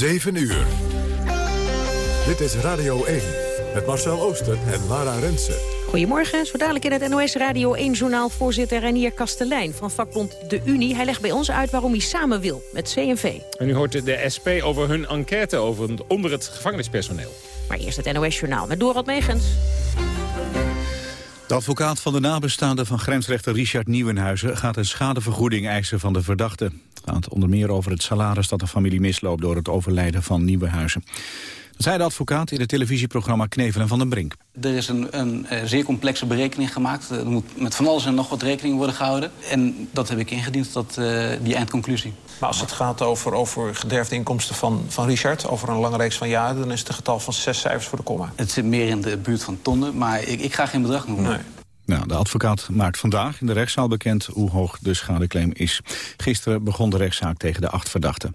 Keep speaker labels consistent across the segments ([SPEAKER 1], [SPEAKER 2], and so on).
[SPEAKER 1] 7 uur. Dit is Radio 1 met Marcel Ooster en Lara Rensen.
[SPEAKER 2] Goedemorgen, zo dadelijk in het NOS Radio 1-journaal voorzitter Renier Kastelein van vakbond De Unie. Hij legt bij ons uit waarom hij samen wil met CNV.
[SPEAKER 3] En u hoort de SP over hun enquête over onder het gevangenispersoneel.
[SPEAKER 2] Maar eerst het NOS-journaal met Dorot Megens.
[SPEAKER 4] De advocaat van de nabestaanden van grensrechter Richard Nieuwenhuizen... gaat een schadevergoeding eisen van de verdachte. Gaat onder meer over het salaris dat de familie misloopt... door het overlijden van Nieuwenhuizen. Dat zei de advocaat in het televisieprogramma Knevelen van den Brink.
[SPEAKER 5] Er is een, een, eh, zeer complexe berekening gemaakt. Er moet met van alles en nog wat rekening worden gehouden. En dat heb ik ingediend, tot uh, die eindconclusie.
[SPEAKER 6] Maar als het gaat over, over gederfde inkomsten van, van Richard... over een lange reeks van jaren, dan is het een getal van zes cijfers voor de komma.
[SPEAKER 5] Het zit meer in de buurt van tonnen, maar ik, ik ga geen bedrag noemen. Nee.
[SPEAKER 4] Nou, de advocaat maakt vandaag in de rechtszaal bekend hoe hoog de schadeclaim is. Gisteren begon de rechtszaak tegen de acht verdachten.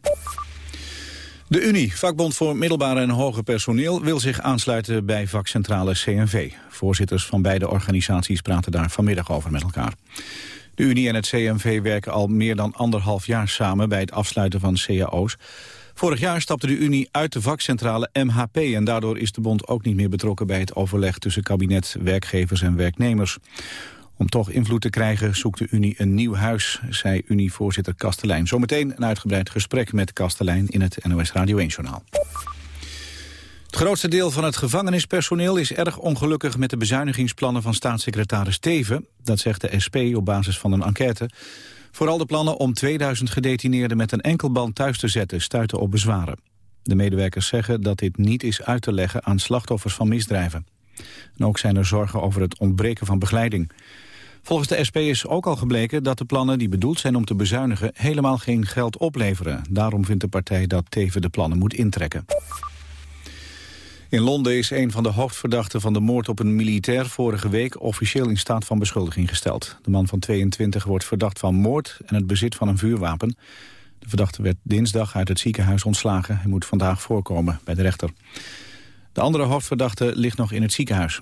[SPEAKER 4] De Unie, vakbond voor middelbaar en hoger personeel, wil zich aansluiten bij vakcentrale CNV. Voorzitters van beide organisaties praten daar vanmiddag over met elkaar. De Unie en het CNV werken al meer dan anderhalf jaar samen bij het afsluiten van cao's. Vorig jaar stapte de Unie uit de vakcentrale MHP... en daardoor is de bond ook niet meer betrokken bij het overleg... tussen kabinet, werkgevers en werknemers. Om toch invloed te krijgen zoekt de Unie een nieuw huis, zei Unie-voorzitter Kastelein. Zometeen een uitgebreid gesprek met Kastelein in het NOS Radio 1-journaal. Het grootste deel van het gevangenispersoneel is erg ongelukkig met de bezuinigingsplannen van staatssecretaris Teven. Dat zegt de SP op basis van een enquête. Vooral de plannen om 2000 gedetineerden met een enkelband thuis te zetten stuiten op bezwaren. De medewerkers zeggen dat dit niet is uit te leggen aan slachtoffers van misdrijven. En ook zijn er zorgen over het ontbreken van begeleiding. Volgens de SP is ook al gebleken dat de plannen die bedoeld zijn om te bezuinigen helemaal geen geld opleveren. Daarom vindt de partij dat Teven de plannen moet intrekken. In Londen is een van de hoofdverdachten van de moord op een militair vorige week officieel in staat van beschuldiging gesteld. De man van 22 wordt verdacht van moord en het bezit van een vuurwapen. De verdachte werd dinsdag uit het ziekenhuis ontslagen. Hij moet vandaag voorkomen bij de rechter. De andere hoofdverdachte ligt nog in het ziekenhuis.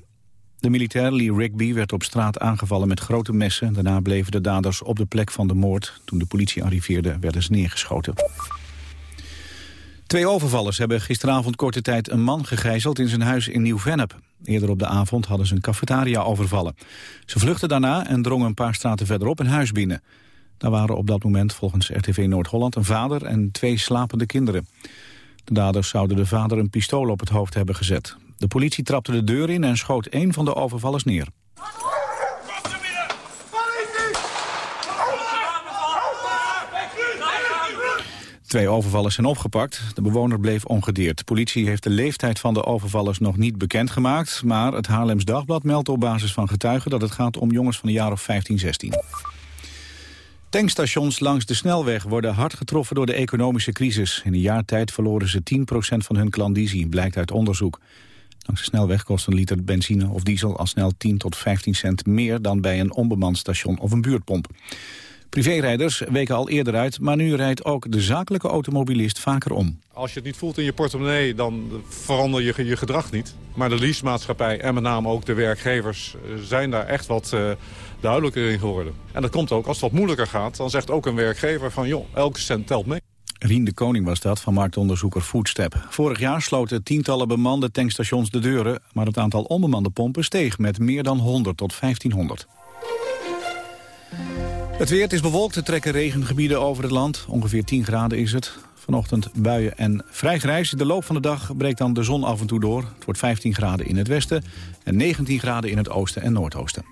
[SPEAKER 4] De militair Lee Rigby werd op straat aangevallen met grote messen. Daarna bleven de daders op de plek van de moord. Toen de politie arriveerde werden ze neergeschoten. Twee overvallers hebben gisteravond korte tijd een man gegijzeld in zijn huis in Nieuw-Vennep. Eerder op de avond hadden ze een cafetaria overvallen. Ze vluchtten daarna en drongen een paar straten verderop een huis binnen. Daar waren op dat moment volgens RTV Noord-Holland een vader en twee slapende kinderen. De daders zouden de vader een pistool op het hoofd hebben gezet. De politie trapte de deur in en schoot één van de overvallers neer. Twee overvallers zijn opgepakt. De bewoner bleef ongedeerd. De politie heeft de leeftijd van de overvallers nog niet bekendgemaakt... maar het Haarlems Dagblad meldt op basis van getuigen... dat het gaat om jongens van een jaar of 15, 16. Tankstations langs de snelweg worden hard getroffen door de economische crisis. In een jaar tijd verloren ze 10% van hun klandizie, blijkt uit onderzoek. Langs de snelweg kost een liter benzine of diesel al snel 10 tot 15 cent meer... dan bij een onbemand station of een buurtpomp. Privérijders weken al eerder uit, maar nu rijdt ook de zakelijke automobilist vaker om.
[SPEAKER 7] Als je het niet voelt in je portemonnee, dan verander je je gedrag niet. Maar de leasemaatschappij en met name ook de werkgevers eh, zijn daar echt wat uh, duidelijker in geworden. En dat komt ook, als het wat moeilijker gaat, dan zegt ook een werkgever van joh, elke cent telt mee.
[SPEAKER 4] Rien de Koning was dat, van marktonderzoeker Foodstep. Vorig jaar sloten tientallen bemande tankstations de deuren... maar het aantal onbemande pompen steeg met meer dan 100 tot 1500. Het weer, het is bewolkt, er trekken regengebieden over het land. Ongeveer 10 graden is het. Vanochtend buien en vrij grijs. De loop van de dag breekt dan de zon af en toe door. Het wordt 15 graden in het westen en 19 graden in het oosten en noordoosten.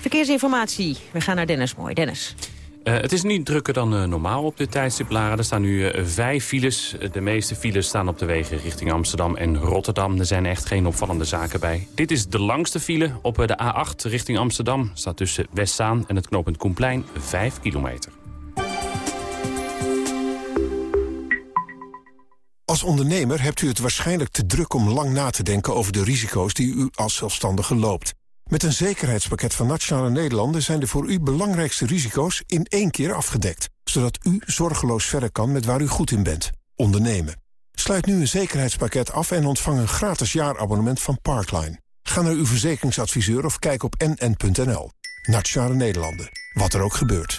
[SPEAKER 2] Verkeersinformatie. We gaan naar Dennis Mooi. Dennis.
[SPEAKER 8] Uh, het is niet drukker dan uh, normaal op dit tijdstip, Lara. Er staan nu uh, vijf files. De meeste files staan op de wegen richting Amsterdam en Rotterdam. Er zijn echt geen opvallende zaken bij. Dit is de langste file op de A8 richting Amsterdam. Staat tussen Westzaan en het knooppunt Koenplein 5 kilometer.
[SPEAKER 9] Als ondernemer hebt u het waarschijnlijk te druk om lang na te denken over de risico's die u als zelfstandige loopt. Met een zekerheidspakket van Nationale Nederlanden zijn de voor u belangrijkste risico's in één keer afgedekt. Zodat u zorgeloos verder kan met waar u goed in bent. Ondernemen. Sluit nu een zekerheidspakket af en ontvang een gratis jaarabonnement van Parkline. Ga naar uw verzekeringsadviseur of kijk op nn.nl. Nationale Nederlanden. Wat er ook gebeurt.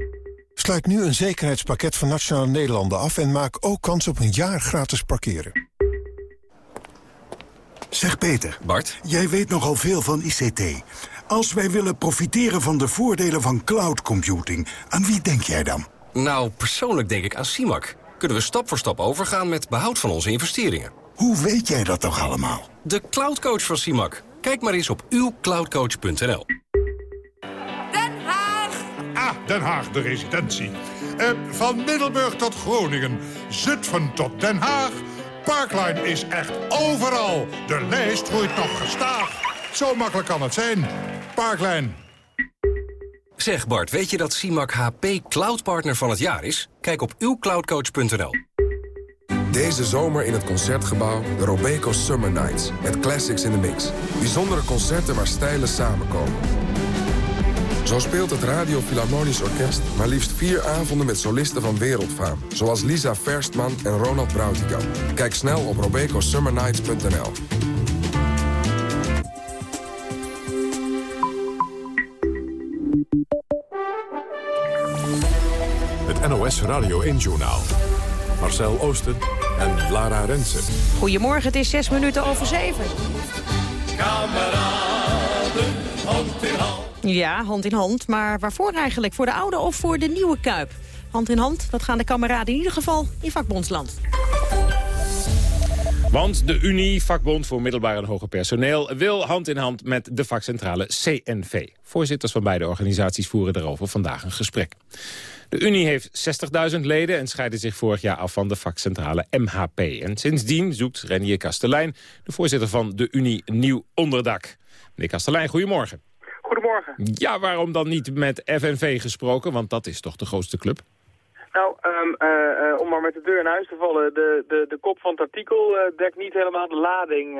[SPEAKER 9] Sluit nu een zekerheidspakket van Nationale Nederlanden af... en maak ook kans op een jaar gratis parkeren.
[SPEAKER 10] Zeg Peter. Bart. Jij weet nogal veel van ICT. Als wij willen profiteren van de voordelen van cloud computing... aan wie denk jij dan?
[SPEAKER 11] Nou, persoonlijk denk ik aan CIMAC. Kunnen we stap voor stap overgaan met behoud van onze investeringen.
[SPEAKER 10] Hoe weet jij dat toch allemaal?
[SPEAKER 11] De cloudcoach van CIMAC. Kijk maar eens op uwcloudcoach.nl.
[SPEAKER 12] Den Haag! De residentie. Eh, van Middelburg tot Groningen, Zutphen tot Den Haag... Parkline is echt overal. De lijst groeit nog gestaag. Zo makkelijk kan het zijn. Parkline.
[SPEAKER 11] Zeg Bart, weet je dat CIMAC HP Cloud Partner van het jaar is? Kijk op uwcloudcoach.nl.
[SPEAKER 13] Deze zomer in het Concertgebouw de Robeco Summer Nights. Met classics in the mix. Bijzondere concerten waar stijlen samenkomen. Zo speelt het Radio Philharmonisch Orkest maar liefst vier avonden met solisten van wereldfaam. Zoals Lisa Verstman en Ronald Brautigam. Kijk snel op robecosummernights.nl.
[SPEAKER 1] Het NOS Radio 1-journaal. Marcel Oosten en Lara Rensen.
[SPEAKER 2] Goedemorgen, het is zes minuten over zeven.
[SPEAKER 14] Kameraden, hand in hand.
[SPEAKER 2] Ja, hand in hand. Maar waarvoor eigenlijk? Voor de oude of voor de nieuwe Kuip? Hand in hand, dat gaan de kameraden in ieder geval in vakbondsland.
[SPEAKER 3] Want de Unie, vakbond voor middelbaar en hoger personeel... wil hand in hand met de vakcentrale CNV. Voorzitters van beide organisaties voeren daarover vandaag een gesprek. De Unie heeft 60.000 leden en scheidde zich vorig jaar af van de vakcentrale MHP. En sindsdien zoekt Renier Kastelein, de voorzitter van de Unie, nieuw onderdak. Meneer Kastelein, goedemorgen.
[SPEAKER 15] Goedemorgen.
[SPEAKER 3] Ja, waarom dan niet met FNV gesproken? Want dat is toch de grootste club?
[SPEAKER 15] Nou, um, uh, om maar met de deur in huis te vallen, de, de, de kop van het artikel uh, dekt niet helemaal de lading,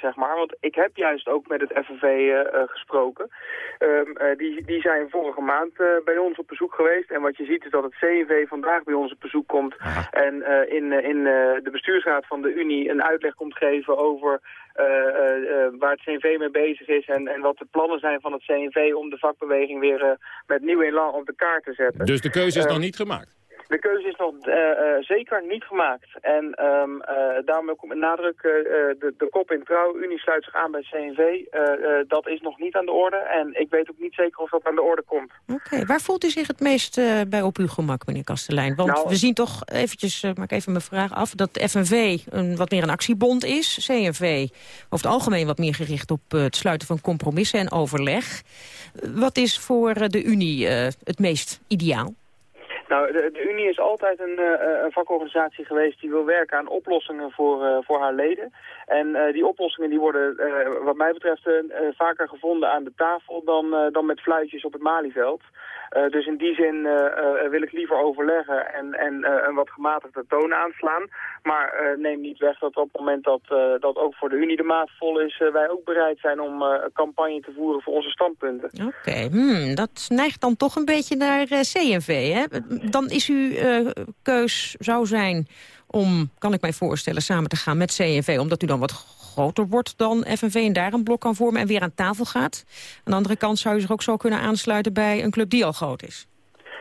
[SPEAKER 15] zeg maar. Want ik heb juist ook met het FNV gesproken. Um, die, die zijn vorige maand bij ons op bezoek geweest. En wat je ziet is dat het CNV vandaag bij ons op bezoek komt. En in, in de bestuursraad van de Unie een uitleg komt geven over waar het CNV mee bezig is en, en wat de plannen zijn van het CNV om de vakbeweging weer met nieuw elan op de kaart te zetten.
[SPEAKER 3] Dus de keuze is nog niet gemaakt?
[SPEAKER 15] De keuze is nog uh, uh, zeker niet gemaakt. En um, daarom ook met nadruk, de, de kop in trouw, Unie sluit zich aan bij CNV. dat is nog niet aan de orde. En ik weet ook niet zeker of dat aan de orde komt.
[SPEAKER 2] Oké, okay. waar voelt u zich het meest bij op uw gemak, meneer Kastelein? Want nou, we zien toch eventjes, maak even mijn vraag af, dat de FNV een, wat meer een actiebond is. CNV over het algemeen wat meer gericht op het sluiten van compromissen en overleg. Wat is voor de Unie het meest ideaal?
[SPEAKER 15] Nou, de, Unie is altijd een, uh, een, vakorganisatie geweest die wil werken aan oplossingen voor, uh, voor haar leden. En die oplossingen die worden wat mij betreft vaker gevonden aan de tafel dan, dan met fluitjes op het Malieveld. Dus in die zin wil ik liever overleggen en, en een wat gematigde toon aanslaan. Maar neem niet weg dat op het moment dat, dat ook voor de Unie de maat vol is... wij ook bereid zijn om campagne te voeren voor onze standpunten.
[SPEAKER 2] Oké, hmm, dat neigt dan toch een beetje naar CNV, hè? dan is uw keus zou zijn om, kan ik mij voorstellen, samen te gaan met CNV... omdat u dan wat groter wordt dan FNV en daar een blok kan vormen... en weer aan tafel gaat. Aan de andere kant zou u zich ook zo kunnen aansluiten bij een club die al groot is.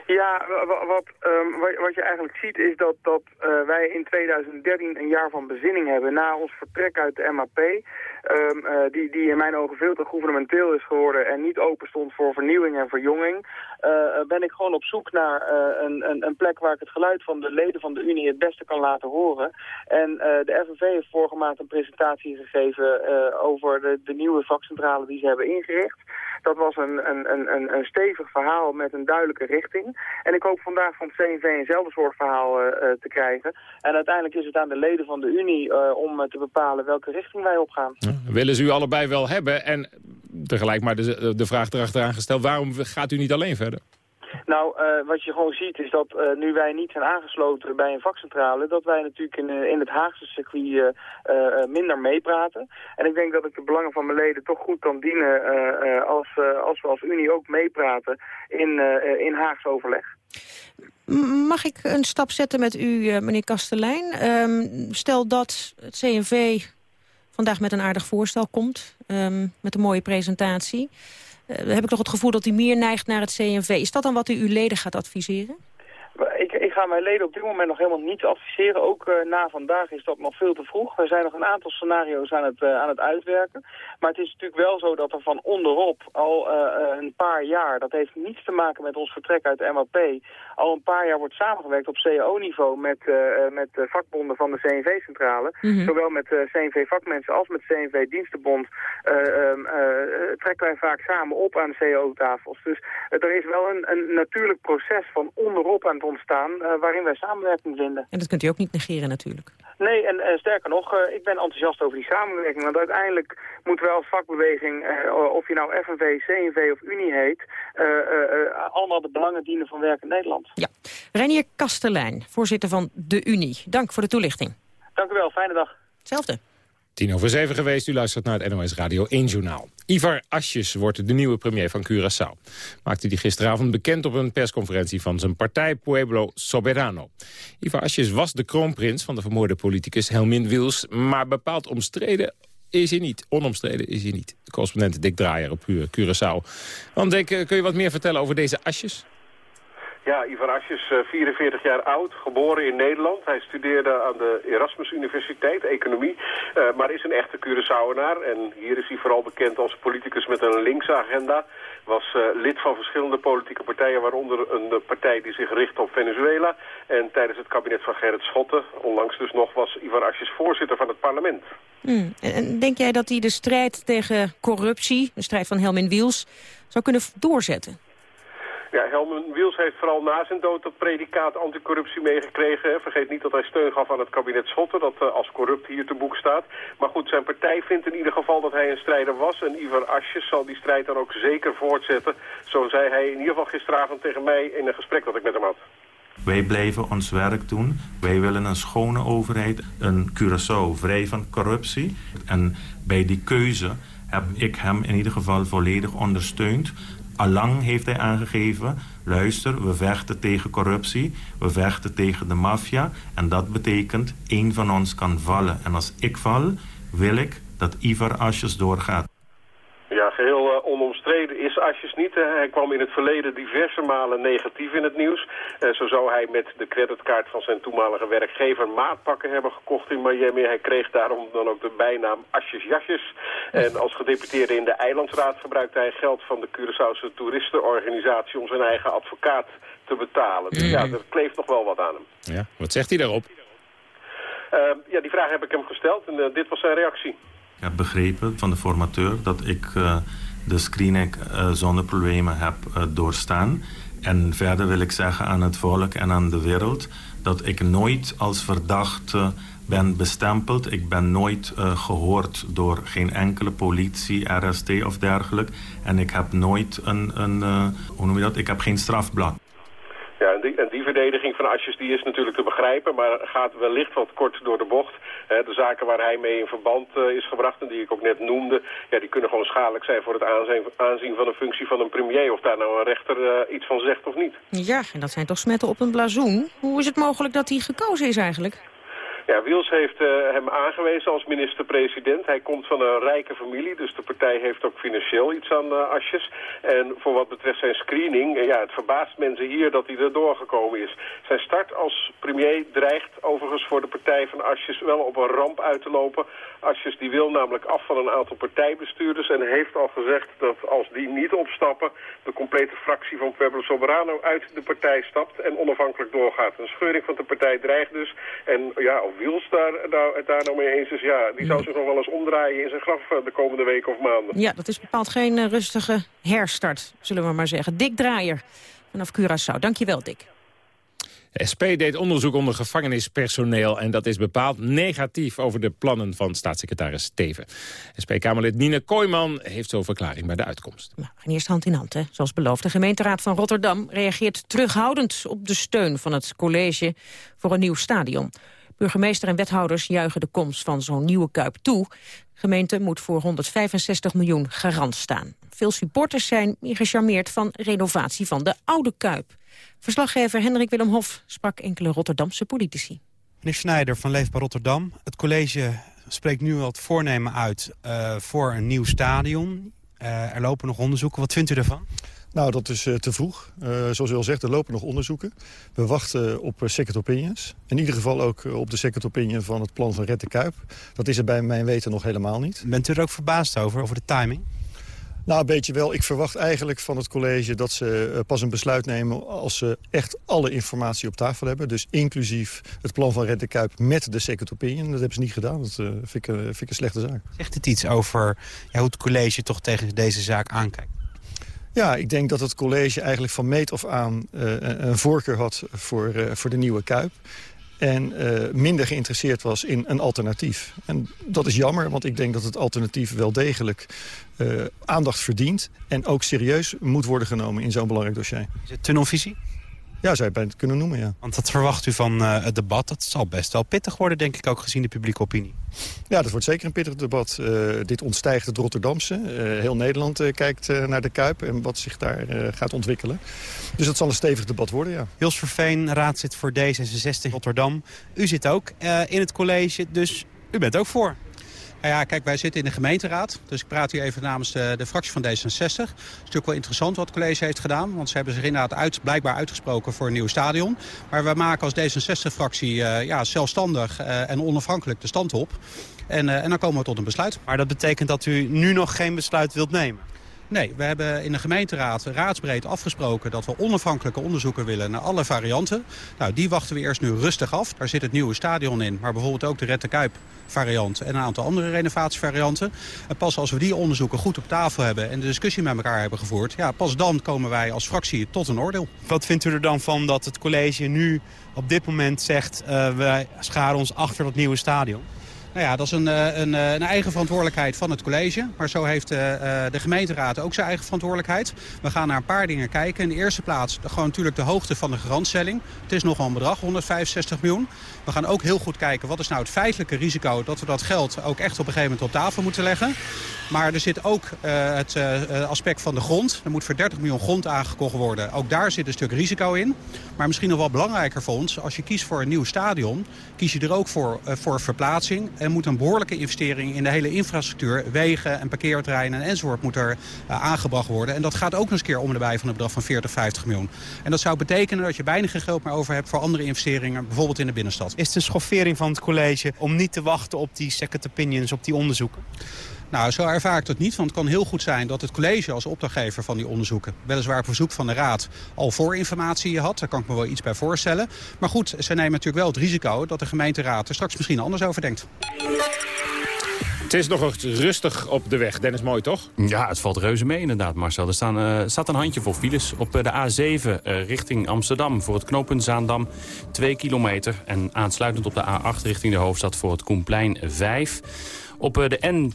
[SPEAKER 15] Ja, wat, um, wat je eigenlijk ziet is dat, dat uh, wij in 2013 een jaar van bezinning hebben... na ons vertrek uit de MAP... Um, uh, die, die in mijn ogen veel te gouvernementeel is geworden en niet open stond voor vernieuwing en verjonging, uh, ben ik gewoon op zoek naar een, een, een, plek waar ik het geluid van de leden van de Unie het beste kan laten horen. En de FNV heeft vorige maand een presentatie gegeven over de, de nieuwe vakcentrale die ze hebben ingericht. Dat was een, een, een, een stevig verhaal met een duidelijke richting. En ik hoop vandaag van het CNV eenzelfde soort verhaal te krijgen. En uiteindelijk is het aan de leden van de Unie om te bepalen welke richting wij opgaan.
[SPEAKER 3] Ja, willen ze u allebei wel hebben? En tegelijk maar de, de vraag erachteraan gesteld, waarom gaat u niet alleen verder?
[SPEAKER 15] Nou, uh, wat je gewoon ziet is dat uh, nu wij niet zijn aangesloten bij een vakcentrale... dat wij natuurlijk in, in het Haagse circuit uh, minder meepraten. En ik denk dat ik de belangen van mijn leden toch goed kan dienen... als, als we als Unie ook meepraten in, in Haags overleg.
[SPEAKER 2] Mag ik een stap zetten met u, meneer Kastelein? Um, stel dat het CNV vandaag met een aardig voorstel komt, um, met een mooie presentatie. Uh, heb ik toch het gevoel dat u meer neigt naar het CNV. Is dat dan wat u uw leden gaat adviseren?
[SPEAKER 15] Ik, ga mijn leden op dit moment nog helemaal niet adviseren. Ook uh, na vandaag is dat nog veel te vroeg. We zijn nog een aantal scenario's aan het, uh, aan het uitwerken. Maar het is natuurlijk wel zo dat er van onderop al uh, een paar jaar... dat heeft niets te maken met ons vertrek uit MAP... al een paar jaar wordt samengewerkt op cao-niveau... met, met vakbonden van de CNV-centrale. Mm -hmm. Zowel met CNV-vakmensen als met CNV-dienstenbond... Ehm, trekken wij vaak samen op aan de cao-tafels. Dus er is wel een, een natuurlijk proces van onderop aan het ontstaan... Uh, waarin wij samenwerking vinden.
[SPEAKER 2] En dat kunt u ook niet negeren natuurlijk.
[SPEAKER 15] Nee, en, en sterker nog, uh, ik ben enthousiast over die samenwerking. Want uiteindelijk moeten we als vakbeweging, uh, of je nou FNV, CNV of Unie heet... allemaal de belangen dienen van werk in Nederland.
[SPEAKER 2] Ja. Reinier Kastelein, voorzitter van de Unie. Dank voor de toelichting.
[SPEAKER 15] Dank u wel, fijne dag.
[SPEAKER 2] Hetzelfde.
[SPEAKER 3] Tien over zeven geweest, u luistert naar het NOS Radio 1 Journaal. Ivar Asjes wordt de nieuwe premier van Curaçao. Maakte hij gisteravond bekend op een persconferentie van zijn partij Pueblo Soberano. Ivar Asjes was de kroonprins van de vermoorde politicus Helmin Wils... maar bepaald omstreden is hij niet. Onomstreden is hij niet. De correspondent Dick Draaier op Curaçao. Want Dick, kun je wat meer vertellen over deze Asjes?
[SPEAKER 16] Ja, Ivan Asjes, 44 jaar oud, geboren in Nederland. Hij studeerde aan de Erasmus Universiteit, economie, uh, maar is een echte Curaçaoenaar. En hier is hij vooral bekend als politicus met een linkse agenda. Was uh, lid van verschillende politieke partijen, waaronder een partij die zich richt op Venezuela. En tijdens het kabinet van Gerrit Schotten, onlangs dus nog, was Ivan Asjes voorzitter van het parlement.
[SPEAKER 2] Hmm. En denk jij dat hij de strijd tegen corruptie, de strijd van Helmin Wiels, zou kunnen doorzetten?
[SPEAKER 16] Ja, Helmen Wiels heeft vooral na zijn dood het predicaat anticorruptie meegekregen. Vergeet niet dat hij steun gaf aan het kabinet Schotten, dat uh, als corrupt hier te boek staat. Maar goed, zijn partij vindt in ieder geval dat hij een strijder was. En Ivar Asjes zal die strijd dan ook zeker voortzetten. Zo zei hij in ieder geval gisteravond tegen mij in een gesprek dat ik met hem had.
[SPEAKER 17] Wij blijven ons werk doen. Wij willen een schone overheid, een Curaçao vrij van corruptie. En bij die keuze heb ik hem in ieder geval volledig ondersteund. Allang heeft hij aangegeven, luister, we vechten tegen corruptie, we vechten tegen de maffia. En dat betekent, één van ons kan vallen. En als ik val, wil ik dat Ivar Asjes doorgaat.
[SPEAKER 16] Ja, geheel uh, onomstreden is Asjes niet. Hij kwam in het verleden diverse malen negatief in het nieuws. Uh, zo zou hij met de creditkaart van zijn toenmalige werkgever maatpakken hebben gekocht in Miami. Hij kreeg daarom dan ook de bijnaam Asjes Jasjes. En als gedeputeerde in de Eilandsraad gebruikte hij geld van de Curaçaose toeristenorganisatie om zijn eigen advocaat te betalen. Dus ja, er kleeft nog wel wat aan hem.
[SPEAKER 3] Ja, wat zegt hij daarop?
[SPEAKER 16] ja, die vraag heb ik hem gesteld en dit was zijn reactie.
[SPEAKER 17] Ik heb begrepen van de formateur dat ik uh, de screening uh, zonder problemen heb uh, doorstaan. En verder wil ik zeggen aan het volk en aan de wereld... dat ik nooit als verdachte ben bestempeld. Ik ben nooit gehoord door geen enkele politie, RST of dergelijke. En ik heb nooit een, een hoe noem je dat, ik heb geen strafblad.
[SPEAKER 16] Ja, en die, en die verdediging van Asjes die is natuurlijk te begrijpen, maar gaat wellicht wat kort door de bocht. De zaken waar hij mee in verband uh, is gebracht en die ik ook net noemde, ja, die kunnen gewoon schadelijk zijn voor het aanzien, van een functie van een premier. Of daar nou een rechter uh, iets van zegt of niet.
[SPEAKER 2] Ja, en dat zijn toch smetten op een blazoen. Hoe is het mogelijk dat hij gekozen is eigenlijk?
[SPEAKER 16] Ja, Wiels heeft uh, hem aangewezen als minister-president. Hij komt van een rijke familie, dus de partij heeft ook financieel iets aan uh, Asjes. En voor wat betreft zijn screening, uh, ja, het verbaast mensen hier dat hij er doorgekomen is. Zijn start als premier dreigt overigens voor de partij van Asjes wel op een ramp uit te lopen. Asjes die wil namelijk af van een aantal partijbestuurders en heeft al gezegd dat als die niet opstappen, de complete fractie van Pueblo Soberano uit de partij stapt en onafhankelijk doorgaat. Een scheuring van de partij dreigt dus. En ja, of Wiels daar, daar, het daar nou mee eens is, ja, die zou zich nog wel eens omdraaien in zijn graf de komende weken of maanden.
[SPEAKER 2] Ja, dat is bepaald geen uh, rustige herstart, zullen we maar zeggen. Dick Draaier vanaf Curaçao. Dankjewel, Dick.
[SPEAKER 3] De SP deed onderzoek onder gevangenispersoneel... en dat is bepaald negatief over de plannen van staatssecretaris Steven. SP-Kamerlid Nina Kooijman heeft zo'n verklaring bij de uitkomst.
[SPEAKER 2] Nou, eerst hand in hand, hè. zoals beloofd. De gemeenteraad van Rotterdam reageert terughoudend op de steun van het college voor een nieuw stadion. Burgemeester en wethouders juichen de komst van zo'n nieuwe Kuip toe. Gemeente moet voor 165 miljoen garant staan. Veel supporters zijn meer gecharmeerd van renovatie van de oude Kuip. Verslaggever Hendrik Willem Hof sprak enkele Rotterdamse politici.
[SPEAKER 18] Meneer Schneider van Leefbaar Rotterdam. Het college spreekt nu al het voornemen uit uh, voor een nieuw stadion. Uh, er lopen nog onderzoeken. Wat vindt u daarvan?
[SPEAKER 19] Nou, dat is uh, te vroeg. zoals u al zegt, er lopen nog onderzoeken. We wachten op second opinions. In ieder geval ook op de second opinion van het plan van Red de Kuip. Dat is er bij mijn weten nog helemaal niet.
[SPEAKER 18] Bent u er ook verbaasd over, over de timing?
[SPEAKER 19] Nou, een beetje wel. Ik verwacht eigenlijk van het college dat ze pas een besluit nemen... als ze echt alle informatie op tafel hebben. Dus inclusief het plan van Rente Kuip met de second opinion. Dat hebben ze niet gedaan. Dat vind, ik, vind ik een slechte zaak.
[SPEAKER 18] Zegt het iets over ja, hoe het college toch tegen deze zaak aankijkt?
[SPEAKER 19] Ja, ik denk dat het college eigenlijk van meet af aan een voorkeur had voor, voor de nieuwe Kuip en uh, minder geïnteresseerd was in een alternatief. En dat is jammer, want ik denk dat het alternatief wel degelijk aandacht verdient... en ook serieus moet worden genomen in zo'n belangrijk dossier.
[SPEAKER 18] Is het tunnelvisie?
[SPEAKER 19] Ja, zou je het kunnen noemen, ja.
[SPEAKER 18] Want dat verwacht u van uh, het debat. Dat zal best wel pittig worden, denk ik, ook gezien de publieke opinie.
[SPEAKER 19] Ja, dat wordt zeker een pittig debat. Uh, dit ontstijgt het Rotterdamse. Uh, heel Nederland kijkt naar de Kuip en wat zich daar gaat ontwikkelen. Dus dat zal een stevig debat worden, ja.
[SPEAKER 18] Jos Verveen, raadzit voor D66 Rotterdam. U zit ook in het college, dus u bent ook voor.
[SPEAKER 20] Nou ja, kijk, wij zitten in de gemeenteraad. Dus ik praat hier even namens de, de fractie van D66. Het is natuurlijk wel interessant wat het college heeft gedaan. Want ze hebben zich inderdaad uit, blijkbaar uitgesproken voor een nieuw stadion. Maar we maken als D66-fractie uh, ja, zelfstandig uh, en onafhankelijk de stand op. En, uh, en dan komen we tot een besluit.
[SPEAKER 18] Maar dat betekent dat u nu nog geen besluit wilt nemen?
[SPEAKER 20] Nee, we hebben in de gemeenteraad raadsbreed afgesproken dat we onafhankelijke onderzoeken willen naar alle varianten. Nou, die wachten we eerst nu rustig af. Daar zit het nieuwe stadion in, maar bijvoorbeeld ook de Rette Kuip variant en een aantal andere renovatievarianten. En pas als we die onderzoeken goed op tafel hebben en de discussie met elkaar hebben gevoerd, ja, pas dan komen wij als fractie tot een oordeel.
[SPEAKER 18] Wat vindt u er dan van dat het college nu op dit moment zegt, uh, wij scharen ons achter dat nieuwe stadion?
[SPEAKER 20] Nou ja, dat is een, een, een, eigen verantwoordelijkheid van het college. Maar zo heeft uh, de gemeenteraad ook zijn eigen verantwoordelijkheid. We gaan naar een paar dingen kijken. In de eerste plaats gewoon natuurlijk de hoogte van de garantstelling. Het is nogal een bedrag, 165 miljoen. We gaan ook heel goed kijken wat is nou het feitelijke risico... dat we dat geld ook echt op een gegeven moment op tafel moeten leggen. Maar er zit ook uh, het uh, aspect van de grond. Er moet voor 30 miljoen grond aangekocht worden. Ook daar zit een stuk risico in. Maar misschien nog wel belangrijker voor ons... als je kiest voor een nieuw stadion... kies je er ook voor, voor verplaatsing er moet een behoorlijke investering in de hele infrastructuur... wegen en parkeerterreinen enzovoort moet er aangebracht worden. En dat gaat ook nog eens keer om de bij van een bedrag van 40, 50 miljoen. En dat zou betekenen dat je geen geld meer over hebt... voor andere investeringen, bijvoorbeeld in de binnenstad.
[SPEAKER 18] Is het een schoffering van het college om niet te wachten op die second opinions, op die onderzoeken?
[SPEAKER 20] Nou, zo ervaar ik niet, want het kan heel goed zijn dat het college als opdrachtgever van die onderzoeken, weliswaar op verzoek van de Raad, al voorinformatie had. Daar kan ik me wel iets bij voorstellen. Maar goed, ze nemen natuurlijk wel het risico dat de gemeenteraad er straks misschien anders over denkt.
[SPEAKER 3] Het is nog eens rustig op de weg. Dennis, mooi toch?
[SPEAKER 8] Ja, het valt reuze mee inderdaad, Marcel. Er staan, uh, staat een handje voor files op de A7 uh, richting Amsterdam... voor het knooppunt Zaandam 2 kilometer. En aansluitend op de A8 richting de hoofdstad voor het Koenplein 5... Op eh, de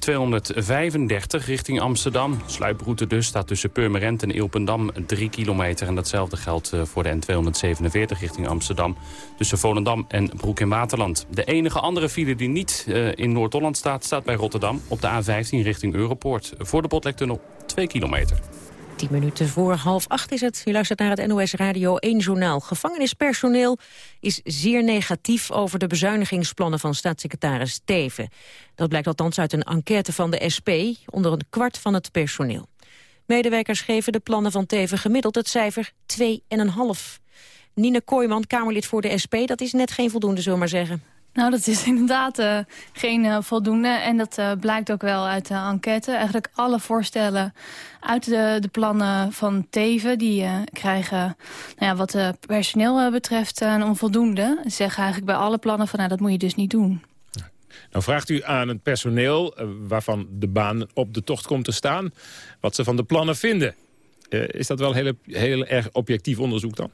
[SPEAKER 8] N235 richting Amsterdam, sluiproute dus, staat tussen Purmerend en Ilpendam 3 kilometer. En datzelfde geldt eh, voor de N247 richting Amsterdam, tussen Volendam en Broek in Waterland. De enige andere file die niet uh, in Noord-Holland staat, staat bij Rotterdam op de A15 richting Europoort. Voor de Botlektunnel 2 kilometer.
[SPEAKER 2] 10 minuten voor half acht is het. U luistert naar het NOS Radio 1 Journaal. Gevangenispersoneel is zeer negatief over de bezuinigingsplannen van staatssecretaris Teven. Dat blijkt althans uit een enquête van de SP onder een kwart van het personeel. Medewerkers geven de plannen van Teven gemiddeld het cijfer 2,5. Nina Kooijman, Kamerlid voor de SP, dat is net geen voldoende, zullen maar zeggen.
[SPEAKER 21] Nou, dat is inderdaad uh, geen uh, voldoende. En dat uh, blijkt ook wel uit de enquête. Eigenlijk alle voorstellen uit de, de plannen van Teven... die krijgen, nou ja, wat personeel betreft, een onvoldoende. Ze zeggen eigenlijk bij alle plannen van, nou, dat moet je dus niet doen.
[SPEAKER 3] Nou vraagt u aan het personeel, waarvan de baan op de tocht komt te staan... wat ze van de plannen vinden. is dat wel heel, heel erg objectief onderzoek dan?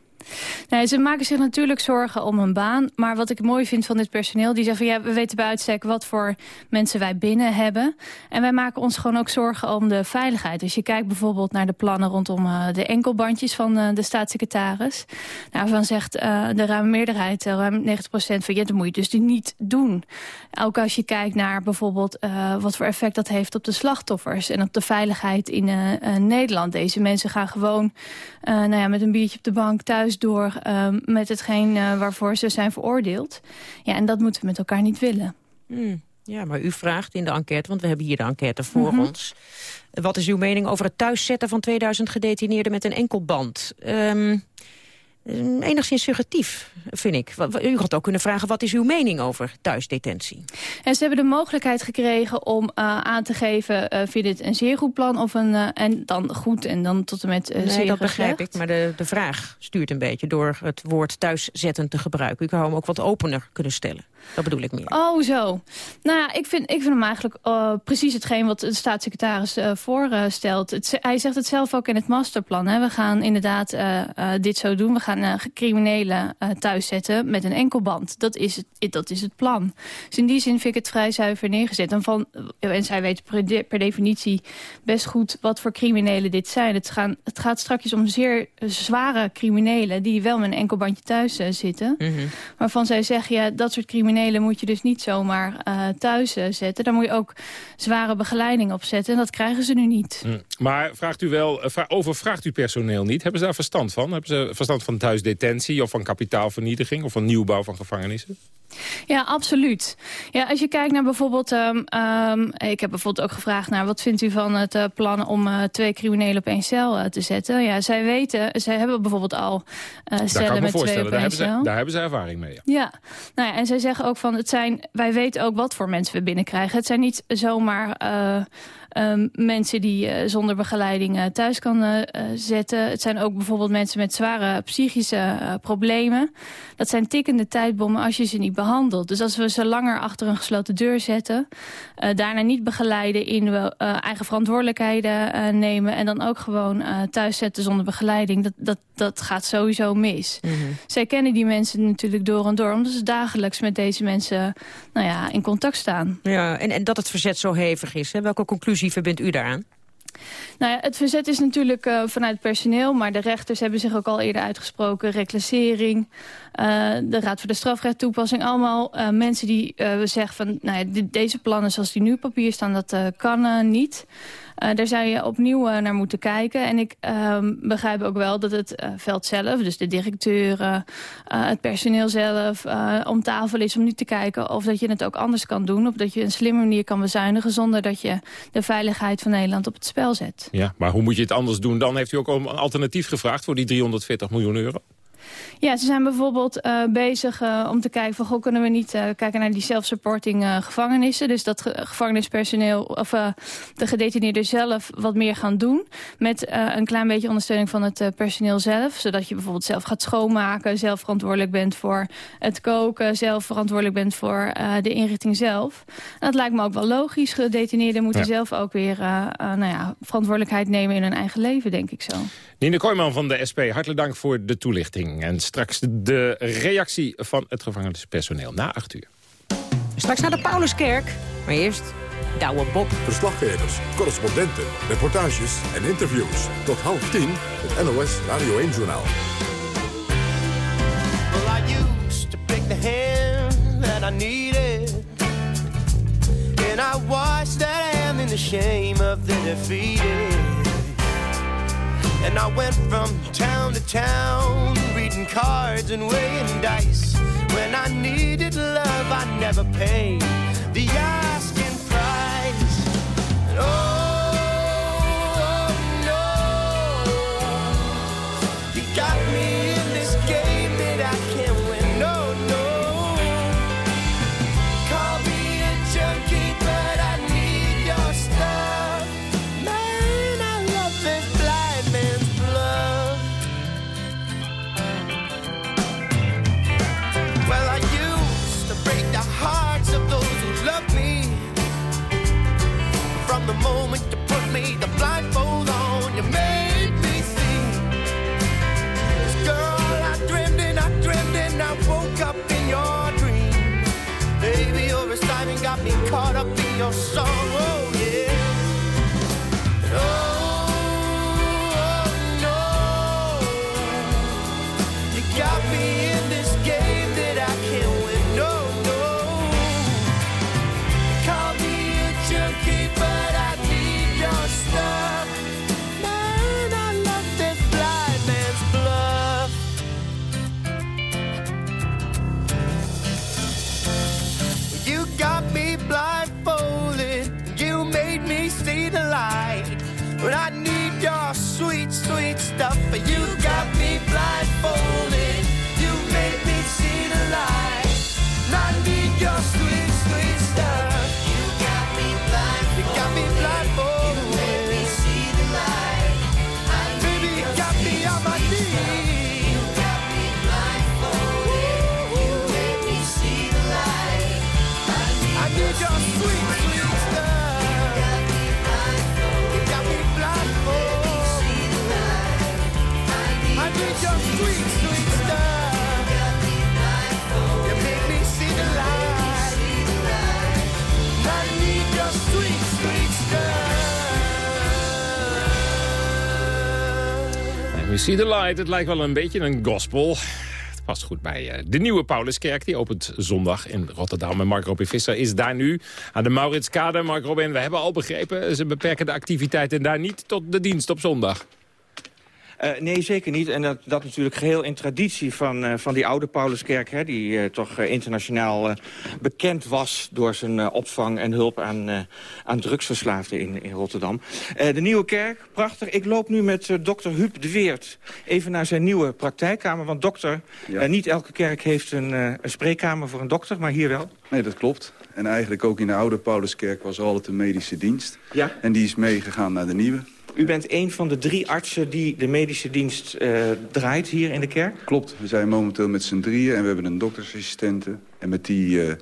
[SPEAKER 21] Nee, ze maken zich natuurlijk zorgen om hun baan. Maar wat ik mooi vind van dit personeel... die zeggen van ja, we weten bij uitstek wat voor mensen wij binnen hebben. En wij maken ons gewoon ook zorgen om de veiligheid. Dus je kijkt bijvoorbeeld naar de plannen rondom uh, de enkelbandjes van uh, de staatssecretaris. Daarvan nou, zegt uh, de ruime meerderheid, ruim 90 procent van... ja, dat moet je dus niet doen. Ook als je kijkt naar bijvoorbeeld wat voor effect dat heeft op de slachtoffers... en op de veiligheid in Nederland. Deze mensen gaan gewoon nou ja, met een biertje op de bank thuis door uh, met hetgeen uh, waarvoor ze zijn veroordeeld. Ja, en dat moeten we met elkaar niet willen.
[SPEAKER 2] Mm. Ja, maar u vraagt in de enquête, want we hebben hier de enquête voor mm -hmm. ons. Wat is uw mening over het thuiszetten van 2000 gedetineerden met een enkelband? Um, enigszins suggestief, vind ik. U had ook kunnen vragen, wat is uw mening over thuisdetentie?
[SPEAKER 21] En ze hebben de mogelijkheid gekregen om uh, aan te geven... Uh, vind dit een zeer goed plan of een... Uh, en dan goed en dan tot en met uh,
[SPEAKER 2] nee,
[SPEAKER 21] zeer
[SPEAKER 2] dat begrijp ik, maar de, de vraag stuurt een beetje... door het woord thuiszetten te gebruiken. U zou hem ook wat opener kunnen stellen. Dat bedoel ik meer.
[SPEAKER 21] Oh, zo. Nou ja, ik vind, ik vind hem eigenlijk precies hetgeen wat de staatssecretaris voorstelt. Het, hij zegt het zelf ook in het masterplan. Hè. We gaan inderdaad dit zo doen. We gaan criminelen thuiszetten met een enkelband. Dat is, het, dat is het plan. Dus in die zin vind ik het vrij zuiver neergezet. En, van, en zij weten per, de, per definitie best goed wat voor criminelen dit zijn. Het, gaan, het gaat straks om zeer zware criminelen... die wel met een enkelbandje thuis zitten. Mm -hmm. Waarvan zij zeggen, ja, dat soort criminelen moet je dus niet zomaar uh, thuis uh, zetten. Daar moet je ook zware begeleiding op zetten. En dat krijgen ze nu niet.
[SPEAKER 3] Mm. Maar vraagt u wel, overvraagt u personeel niet? Hebben ze daar verstand van? Hebben ze verstand van thuisdetentie of van kapitaalvernietiging... of van nieuwbouw van gevangenissen?
[SPEAKER 21] Ja, absoluut. Ja, als je kijkt naar bijvoorbeeld... Um, um, ik heb bijvoorbeeld ook gevraagd naar... wat vindt u van het uh, plan om uh, twee criminelen op één cel uh, te zetten? Ja, zij weten... zij hebben bijvoorbeeld al cellen met twee op
[SPEAKER 3] daar
[SPEAKER 21] één cel.
[SPEAKER 3] Ze, daar hebben ze ervaring mee. Ja.
[SPEAKER 21] ja. Nou ja, en zij zeggen ook van... Het zijn, wij weten ook wat voor mensen we binnenkrijgen. Het zijn niet zomaar... Um, mensen die uh, zonder begeleiding uh, thuis kan uh, zetten. Het zijn ook bijvoorbeeld mensen met zware psychische problemen. Dat zijn tikkende tijdbommen als je ze niet behandelt. Dus als we ze langer achter een gesloten deur zetten... daarna niet begeleiden in eigen verantwoordelijkheden nemen... en dan ook gewoon thuis zetten zonder begeleiding... dat, dat, dat gaat sowieso mis. Mm -hmm. Zij kennen die mensen natuurlijk door en door... omdat ze dagelijks met deze mensen nou ja, in contact staan.
[SPEAKER 2] Ja, en, en dat het verzet zo hevig is. Hè? Welke conclusie verbindt u daaraan?
[SPEAKER 21] Nou ja, het verzet is natuurlijk uh, vanuit personeel... maar de rechters hebben zich ook al eerder uitgesproken. Reclassering, de Raad voor de Strafrechttoepassing. Allemaal uh, mensen die zeggen van... Nou ja, dit, deze plannen zoals die nu op papier staan, dat kan niet... Daar zou je opnieuw naar moeten kijken. En ik uh, begrijp ook wel dat het veld zelf, dus de directeuren, het personeel zelf, om tafel is om nu te kijken of dat je het ook anders kan doen. Of dat je een slimme manier kan bezuinigen zonder dat je de veiligheid van Nederland op het spel zet.
[SPEAKER 3] Ja, maar hoe moet je het anders doen? Dan heeft u ook een alternatief gevraagd voor die 340 miljoen euro.
[SPEAKER 21] Ja, ze zijn bijvoorbeeld uh, bezig uh, om te kijken van, goh, kunnen we niet uh, kijken naar die self-supporting gevangenissen. Dus dat ge gevangenispersoneel of de gedetineerden zelf wat meer gaan doen. Met een klein beetje ondersteuning van het personeel zelf. Zodat je bijvoorbeeld zelf gaat schoonmaken, zelf verantwoordelijk bent voor het koken, zelf verantwoordelijk bent voor de inrichting zelf. En dat lijkt me ook wel logisch. Gedetineerden moeten ja. zelf ook weer nou ja, verantwoordelijkheid nemen in hun eigen leven, denk ik zo.
[SPEAKER 3] Nine Kooijman van de SP, hartelijk dank voor de toelichting. En straks de reactie van het gevangenispersoneel na acht uur.
[SPEAKER 2] Straks naar de Pauluskerk, maar eerst Douwe Bob.
[SPEAKER 1] Verslaggevers, correspondenten, reportages en interviews. Tot half tien, het NOS Radio 1-journaal.
[SPEAKER 22] Well, I used to pick the hand that I needed And I watched that hand in the shame of the defeated And I went from town to town, reading cards and weighing dice. When I needed love, I never paid the asking price. Oh, made the blindfold on. You made me see. Cause girl, I dreamed and I dreamed and I woke up in your dream. Baby, your reciting got me caught up in your song. See the light.
[SPEAKER 3] Het lijkt wel een beetje een gospel. Het past goed bij eh, de nieuwe Pauluskerk. Die opent zondag in Rotterdam. En Mark Robin Visser is daar nu aan de Mauritskade. Mark Robin, we hebben al begrepen... ze beperken de activiteiten daar niet tot de dienst op zondag.
[SPEAKER 23] Eh, nee, zeker niet. En dat, dat natuurlijk geheel in traditie van, eh, van die oude Pauluskerk... Hè, die eh, toch internationaal bekend was door zijn opvang en hulp aan, aan drugsverslaafden in, in Rotterdam. De nieuwe kerk, prachtig. Ik loop nu met dokter Huub de Weert even naar zijn nieuwe praktijkkamer. Want dokter, niet elke kerk heeft een, een spreekkamer voor een dokter, maar hier wel.
[SPEAKER 24] Nee, dat klopt. En eigenlijk ook in de oude Pauluskerk was altijd een medische dienst.
[SPEAKER 23] Ja.
[SPEAKER 24] En die is meegegaan naar de nieuwe.
[SPEAKER 23] U bent een van de drie artsen die de medische dienst eh, draait hier in de kerk.
[SPEAKER 24] Klopt. We zijn momenteel met z'n drieën en we hebben een doktersassistente. En met die eh,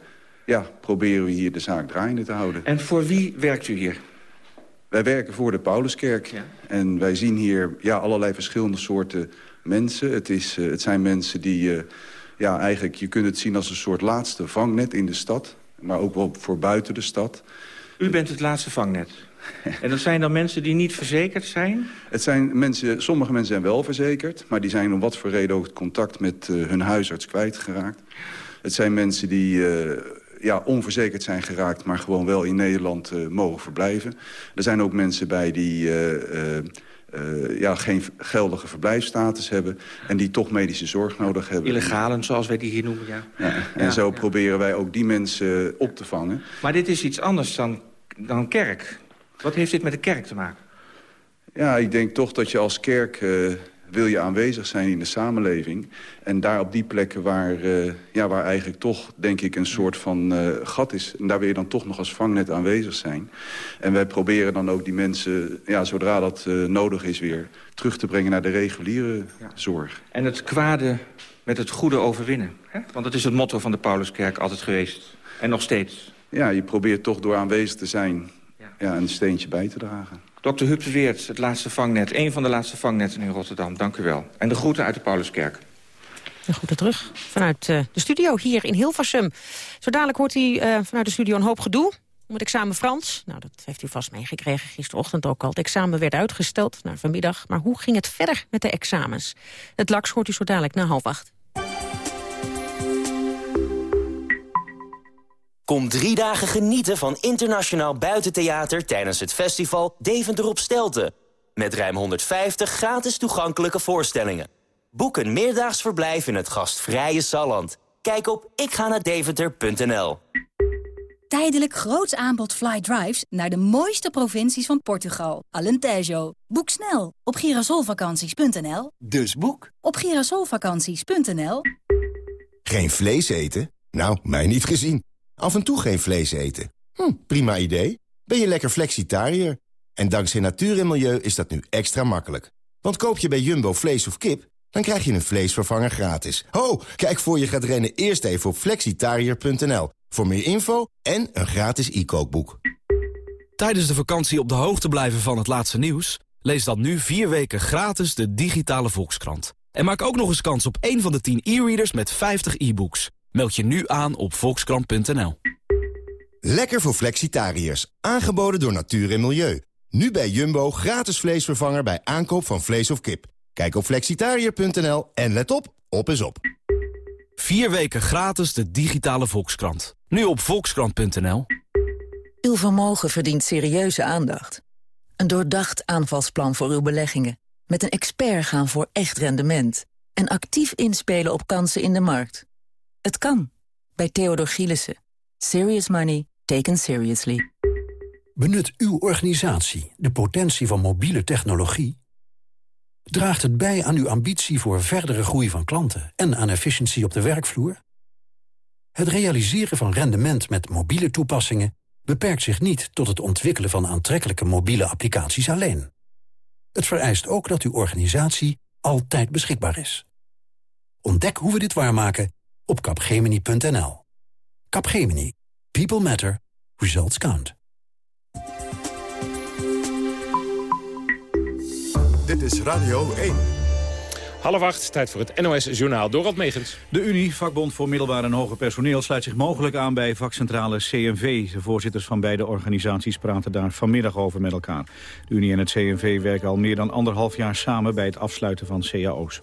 [SPEAKER 24] ja, proberen we hier de zaak draaiende te houden.
[SPEAKER 23] En voor wie werkt u hier?
[SPEAKER 24] Wij werken voor de Pauluskerk. En wij zien hier ja, allerlei verschillende soorten mensen. Het, is, eh, het zijn mensen die, ja, eigenlijk, je kunt het zien als een soort laatste vangnet in de stad. Maar ook wel voor buiten de stad.
[SPEAKER 23] U bent het laatste vangnet. en dat zijn dan mensen die niet verzekerd zijn?
[SPEAKER 24] Het zijn mensen, sommige mensen zijn wel verzekerd... maar die zijn om wat voor reden ook het contact met eh, hun huisarts kwijtgeraakt. Het zijn mensen die eh, ja, onverzekerd zijn geraakt... maar gewoon wel in Nederland eh, mogen verblijven. Er zijn ook mensen bij die... ja, geen geldige verblijfsstatus hebben... en die toch medische zorg nodig hebben.
[SPEAKER 23] Illegalen, zoals wij die hier noemen, ja.
[SPEAKER 24] Ja, en
[SPEAKER 23] Ja,
[SPEAKER 24] zo
[SPEAKER 23] ja.
[SPEAKER 24] proberen wij ook die mensen op te vangen.
[SPEAKER 23] Maar dit is iets anders dan, dan kerk. Wat heeft dit met de kerk te maken?
[SPEAKER 24] Ja, ik denk toch dat je als kerk eh, wil je aanwezig zijn in de samenleving. En daar op die plekken waar, eh, ja, waar eigenlijk toch, denk ik, een soort van eh, gat is. En daar wil je dan toch nog als vangnet aanwezig zijn. En wij proberen dan ook die mensen, ja, zodra dat nodig is weer... terug te brengen naar de reguliere zorg.
[SPEAKER 23] En het kwade met het goede overwinnen. Hè? Want dat is het motto van de Pauluskerk altijd geweest. En nog steeds.
[SPEAKER 24] Ja, je probeert toch door aanwezig te zijn ja. een steentje bij te dragen.
[SPEAKER 23] Dr. Huub de Weert, het laatste vangnet. Een van de laatste vangnetten in Rotterdam. Dank u wel. En de groeten uit de Pauluskerk.
[SPEAKER 2] De groeten terug vanuit eh, de studio hier in Hilversum. Zo dadelijk hoort hij eh, vanuit de studio een hoop gedoe. Om het examen Frans. Nou, dat heeft u vast meegekregen gisterochtend ook al. Het examen werd uitgesteld naar vanmiddag. Maar hoe ging het verder met de examens? Het laks hoort u zo dadelijk na half acht.
[SPEAKER 25] Kom drie dagen genieten van internationaal buitentheater tijdens het festival Deventer op Stelten. Met ruim 150 gratis toegankelijke voorstellingen. Boek een meerdaags verblijf in het gastvrije Salland. Kijk op ikga naar
[SPEAKER 26] Tijdelijk groots aanbod fly drives naar de mooiste provincies van Portugal. Alentejo. Boek snel op girasolvakanties.nl.
[SPEAKER 27] Dus boek.
[SPEAKER 26] Op girasolvakanties.nl.
[SPEAKER 27] Geen vlees eten? Nou, mij niet gezien. Af en toe geen vlees eten. Hm, prima idee. Ben je lekker flexitariër? En dankzij natuur en milieu is dat nu extra makkelijk. Want koop je bij Jumbo vlees of kip, dan krijg je een vleesvervanger gratis. Ho, kijk voor je gaat rennen eerst even op flexitariër.nl. Voor meer info en een gratis e-kookboek.
[SPEAKER 28] Tijdens de vakantie op de hoogte blijven van het laatste nieuws? Lees dan nu vier weken gratis de digitale Volkskrant. En maak ook nog eens kans op één van de 10 e-readers met 50 e-books. Meld je nu aan op volkskrant.nl.
[SPEAKER 27] Lekker voor flexitariërs. Aangeboden door Natuur en Milieu. Nu bij Jumbo gratis vleesvervanger bij aankoop van vlees of kip. Kijk op flexitariër.nl en let op, op is op.
[SPEAKER 29] Vier weken gratis de digitale Volkskrant. Nu op volkskrant.nl.
[SPEAKER 30] Uw vermogen verdient serieuze aandacht. Een doordacht aanvalsplan voor uw beleggingen. Met een expert gaan voor echt rendement. En actief inspelen op kansen in de markt. Het kan. Bij Theodor Gielissen. Serious money taken seriously.
[SPEAKER 31] Benut uw organisatie de potentie van mobiele technologie? Draagt het bij aan uw ambitie voor verdere groei van klanten en aan efficiëntie op de werkvloer? Het realiseren van rendement met mobiele toepassingen beperkt zich niet tot het ontwikkelen van aantrekkelijke mobiele applicaties alleen. Het vereist ook dat uw organisatie altijd beschikbaar is. Ontdek hoe we dit waarmaken op capgemini.nl. Capgemini. People matter. Results count.
[SPEAKER 1] Dit is Radio 1.
[SPEAKER 3] Half acht, tijd voor het NOS-journaal. Dorald Megens.
[SPEAKER 4] De Unie, vakbond voor middelbaar en hoger personeel... sluit zich mogelijk aan bij vakcentrale CNV. De voorzitters van beide organisaties praten daar vanmiddag over met elkaar. De Unie en het CNV werken al meer dan anderhalf jaar samen... bij het afsluiten van cao's.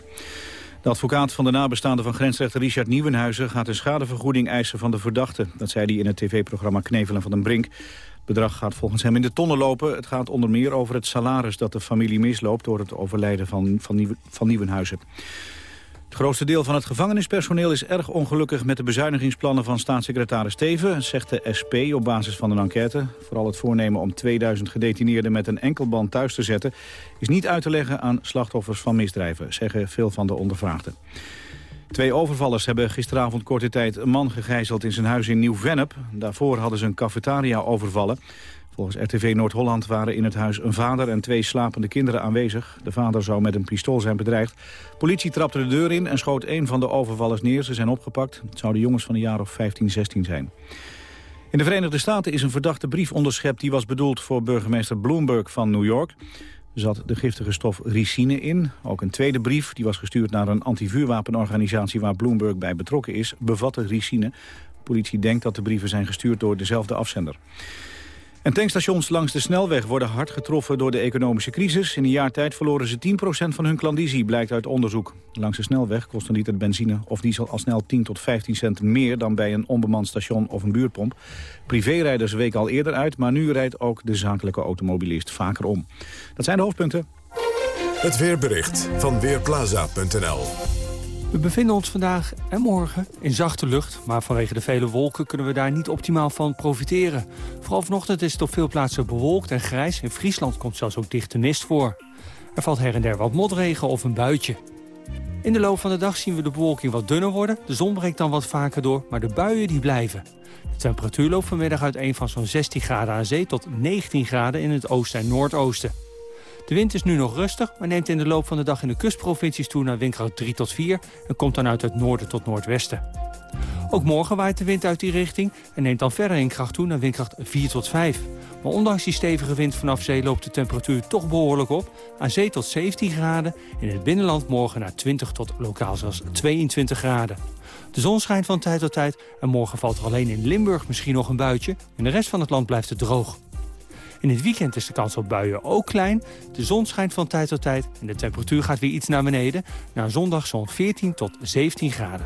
[SPEAKER 4] De advocaat van de nabestaanden van grensrechter Richard Nieuwenhuizen... gaat een schadevergoeding eisen van de verdachte. Dat zei hij in het tv-programma Knevelen van den Brink. Het bedrag gaat volgens hem in de tonnen lopen. Het gaat onder meer over het salaris dat de familie misloopt... door het overlijden van, van, van Nieuwenhuizen. Het grootste deel van het gevangenispersoneel is erg ongelukkig met de bezuinigingsplannen van staatssecretaris Teven, zegt de SP op basis van een enquête. Vooral het voornemen om 2000 gedetineerden met een enkelband thuis te zetten is niet uit te leggen aan slachtoffers van misdrijven, zeggen veel van de ondervraagden. Twee overvallers hebben gisteravond korte tijd een man gegijzeld in zijn huis in Nieuw-Vennep. Daarvoor hadden ze een cafetaria overvallen. Volgens RTV Noord-Holland waren in het huis een vader en twee slapende kinderen aanwezig. De vader zou met een pistool zijn bedreigd. Politie trapte de deur in en schoot een van de overvallers neer. Ze zijn opgepakt. Het zouden jongens van een jaar of 15, 16 zijn. In de Verenigde Staten is een verdachte brief onderschept... die was bedoeld voor burgemeester Bloomberg van New York. Er zat de giftige stof ricine in. Ook een tweede brief, die was gestuurd naar een antivuurwapenorganisatie... waar Bloomberg bij betrokken is, bevatte ricine. politie denkt dat de brieven zijn gestuurd door dezelfde afzender. En tankstations langs de snelweg worden hard getroffen door de economische crisis. In een jaar tijd verloren ze 10% van hun klandizie, blijkt uit onderzoek. Langs de snelweg kost een liter benzine of diesel al snel 10 tot 15 cent meer... dan bij een onbemand station of een buurtpomp. Privérijders weken al eerder uit, maar nu rijdt ook de zakelijke automobilist vaker om. Dat zijn de hoofdpunten.
[SPEAKER 1] Het weerbericht van Weerplaza.nl
[SPEAKER 32] we bevinden ons vandaag en morgen in zachte lucht... maar vanwege de vele wolken kunnen we daar niet optimaal van profiteren. Vooral vanochtend is het op veel plaatsen bewolkt en grijs. In Friesland komt zelfs ook dichte mist voor. Er valt her en der wat motregen of een buitje. In de loop van de dag zien we de bewolking wat dunner worden. De zon breekt dan wat vaker door, maar de buien die blijven. De temperatuur loopt vanmiddag uit een van zo'n 16 graden aan zee... tot 19 graden in het oosten en noordoosten. De wind is nu nog rustig, maar neemt in de loop van de dag in de kustprovincies toe naar windkracht 3 tot 4 en komt dan uit het noorden tot noordwesten. Ook morgen waait de wind uit die richting en neemt dan verder in kracht toe naar windkracht 4 tot 5. Maar ondanks die stevige wind vanaf zee loopt de temperatuur toch behoorlijk op. Aan zee tot 17 graden, in het binnenland morgen naar 20 tot lokaal zelfs 22 graden. De zon schijnt van tijd tot tijd en morgen valt er alleen in Limburg misschien nog een buitje. In de rest van het land blijft het droog. In het weekend is de kans op buien ook klein. De zon schijnt van tijd tot tijd en de temperatuur gaat weer iets naar beneden. Na zondag zo'n 14 tot 17 graden.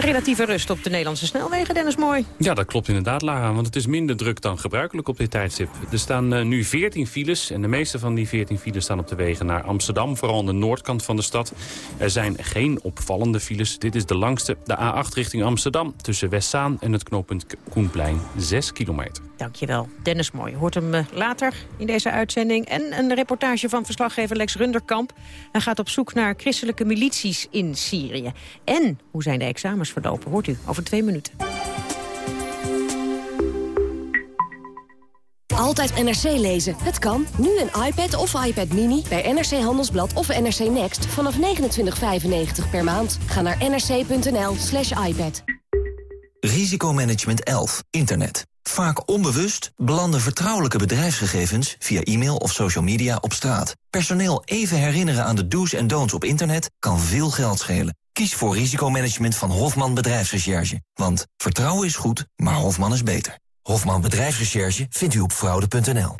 [SPEAKER 2] Relatieve rust op de Nederlandse snelwegen, Dennis Mooi.
[SPEAKER 8] Ja, dat klopt inderdaad, Lara, want het is minder druk dan gebruikelijk op dit tijdstip. Er staan uh, nu 14 files en de meeste van die 14 files staan op de wegen naar Amsterdam, vooral aan de noordkant van de stad. Er zijn geen opvallende files. Dit is de langste, de A8 richting Amsterdam, tussen Westzaan en het knooppunt Koenplein, 6 kilometer.
[SPEAKER 2] Dankjewel, Dennis Mooi. Hoort hem uh, later in deze uitzending. En een reportage van verslaggever Lex Runderkamp. Hij gaat op zoek naar christelijke milities in Syrië. En hoe zijn de examens verlopen. Hoort u over twee minuten.
[SPEAKER 25] Altijd NRC lezen. Het kan. Nu een iPad of iPad Mini bij NRC Handelsblad of NRC Next vanaf 29,95 per maand. Ga naar nrc.nl slash iPad.
[SPEAKER 33] Risicomanagement 11. Internet. Vaak onbewust belanden vertrouwelijke bedrijfsgegevens via e-mail of social media op straat. Personeel even herinneren aan de do's en don'ts op internet kan veel geld schelen. Kies voor risicomanagement van Hofman Bedrijfsrecherche. Want vertrouwen is goed, maar Hofman is beter. Hofman Bedrijfsrecherche vindt u op fraude.nl.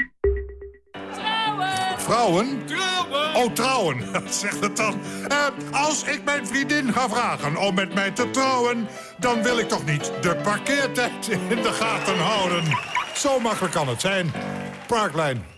[SPEAKER 34] Vrouwen? Trouwen! Oh, trouwen. Zeg het dan. Eh, als ik mijn vriendin ga vragen om met mij te trouwen... dan wil ik toch niet de parkeertijd in de gaten houden. Zo makkelijk kan het zijn. Parklijn.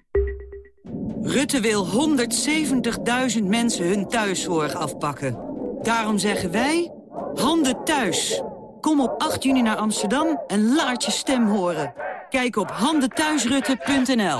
[SPEAKER 35] Rutte wil 170.000 mensen hun thuiszorg afpakken. Daarom zeggen wij, handen thuis. Kom op 8 juni naar Amsterdam en laat je stem horen. Kijk op handenthuisrutte.nl.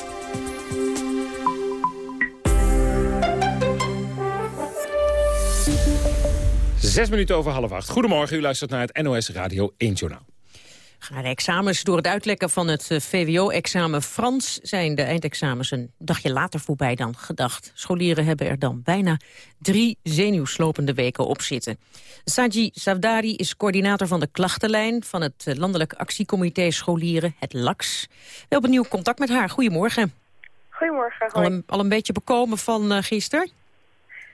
[SPEAKER 3] Zes minuten over half acht. Goedemorgen, u luistert naar het NOS Radio 1 Journaal.
[SPEAKER 2] Gaan de examens door het uitlekken van het eh, VWO-examen Frans... zijn de eindexamens een dagje later voorbij dan gedacht. Scholieren hebben er dan bijna drie zenuwslopende weken op zitten. Saji Savdari is coördinator van de klachtenlijn... van het eh, Landelijk Actiecomité Scholieren, het LAX. We hebben nieuw contact met haar. Goedemorgen.
[SPEAKER 36] Goedemorgen.
[SPEAKER 2] Al een, al een beetje bekomen van uh, gisteren?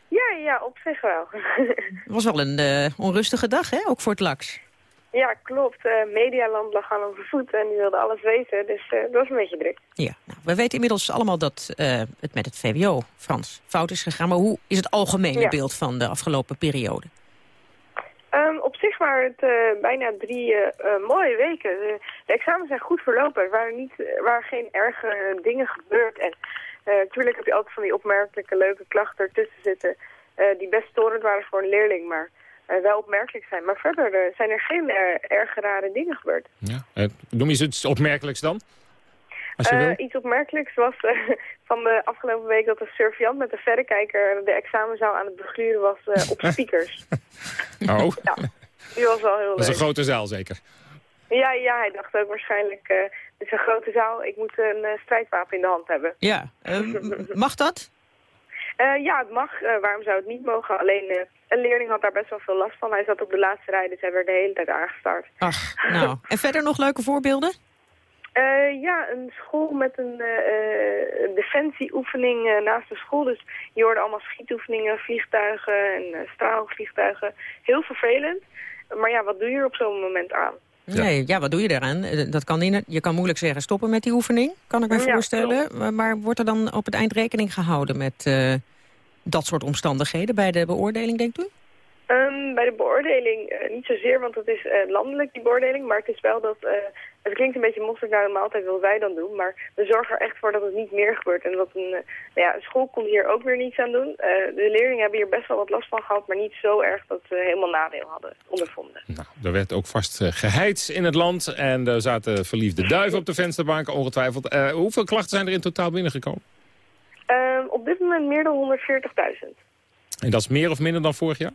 [SPEAKER 36] Ja, ja, op zich wel.
[SPEAKER 2] Het was wel een uh, onrustige dag, hè? Ook voor het LAX.
[SPEAKER 36] Ja, klopt. Uh, Medialand lag aan onze voeten en die wilde alles weten. Dus uh, dat was een beetje druk.
[SPEAKER 2] Ja, nou, we weten inmiddels allemaal dat het met het VWO, Frans, fout is gegaan. Maar hoe is het algemene ja. beeld van de afgelopen periode?
[SPEAKER 36] Um, op zich waren het bijna drie mooie weken. De, de, examens zijn goed verlopen. Er waren, niet, er waren geen erge dingen gebeurd. En natuurlijk heb je altijd van die opmerkelijke leuke klachten ertussen zitten... die best storend waren voor een leerling, maar uh, wel opmerkelijk zijn. Maar verder zijn er geen erg rare dingen gebeurd.
[SPEAKER 3] Ja. noem eens iets opmerkelijks dan?
[SPEAKER 36] Iets opmerkelijks was van de afgelopen week dat de surveillant met de verrekijker de examenzaal aan het begluren was op speakers.
[SPEAKER 3] oh.
[SPEAKER 36] ja, die was wel heel leuk.
[SPEAKER 3] Dat is een grote zaal zeker?
[SPEAKER 36] Ja, ja hij dacht ook waarschijnlijk, dit is een grote zaal, ik moet een strijdwapen in de hand hebben.
[SPEAKER 2] Ja, mag dat?
[SPEAKER 36] Uh, ja, het mag. Uh, waarom zou het niet mogen? Alleen uh, een leerling had daar best wel veel last van. Hij zat op de laatste rij, dus hij werd de hele tijd aangestart.
[SPEAKER 2] Ach, nou. en verder nog leuke voorbeelden?
[SPEAKER 36] ja, een school met een defensieoefening naast de school. Dus je hoorde allemaal schietoefeningen, vliegtuigen en straalvliegtuigen. Heel vervelend. Maar ja, wat doe je er op zo'n moment aan?
[SPEAKER 2] Nee, ja, wat doe je eraan? Dat kan in, je kan moeilijk zeggen stoppen met die oefening, kan ik me
[SPEAKER 36] Ja,
[SPEAKER 2] voorstellen. Maar, maar wordt er dan op het eind rekening gehouden met uh, dat soort omstandigheden bij de beoordeling, denkt u?
[SPEAKER 36] Um, bij de beoordeling uh, niet zozeer, want het is uh, landelijk die beoordeling. Maar het is wel dat, het klinkt een beetje mosterd naar de maaltijd wat wij dan doen. Maar we zorgen er echt voor dat het niet meer gebeurt. En dat een, nou ja, school kon hier ook weer niets aan doen. de leerlingen hebben hier best wel wat last van gehad, maar niet zo erg dat ze helemaal nadeel hadden ondervonden.
[SPEAKER 3] Nou, er werd ook vast geheid in het land en er zaten verliefde duiven op de vensterbanken, ongetwijfeld. hoeveel klachten zijn er in totaal binnengekomen?
[SPEAKER 36] Uh, op dit moment meer dan 140.000.
[SPEAKER 3] En dat is meer of minder dan vorig jaar?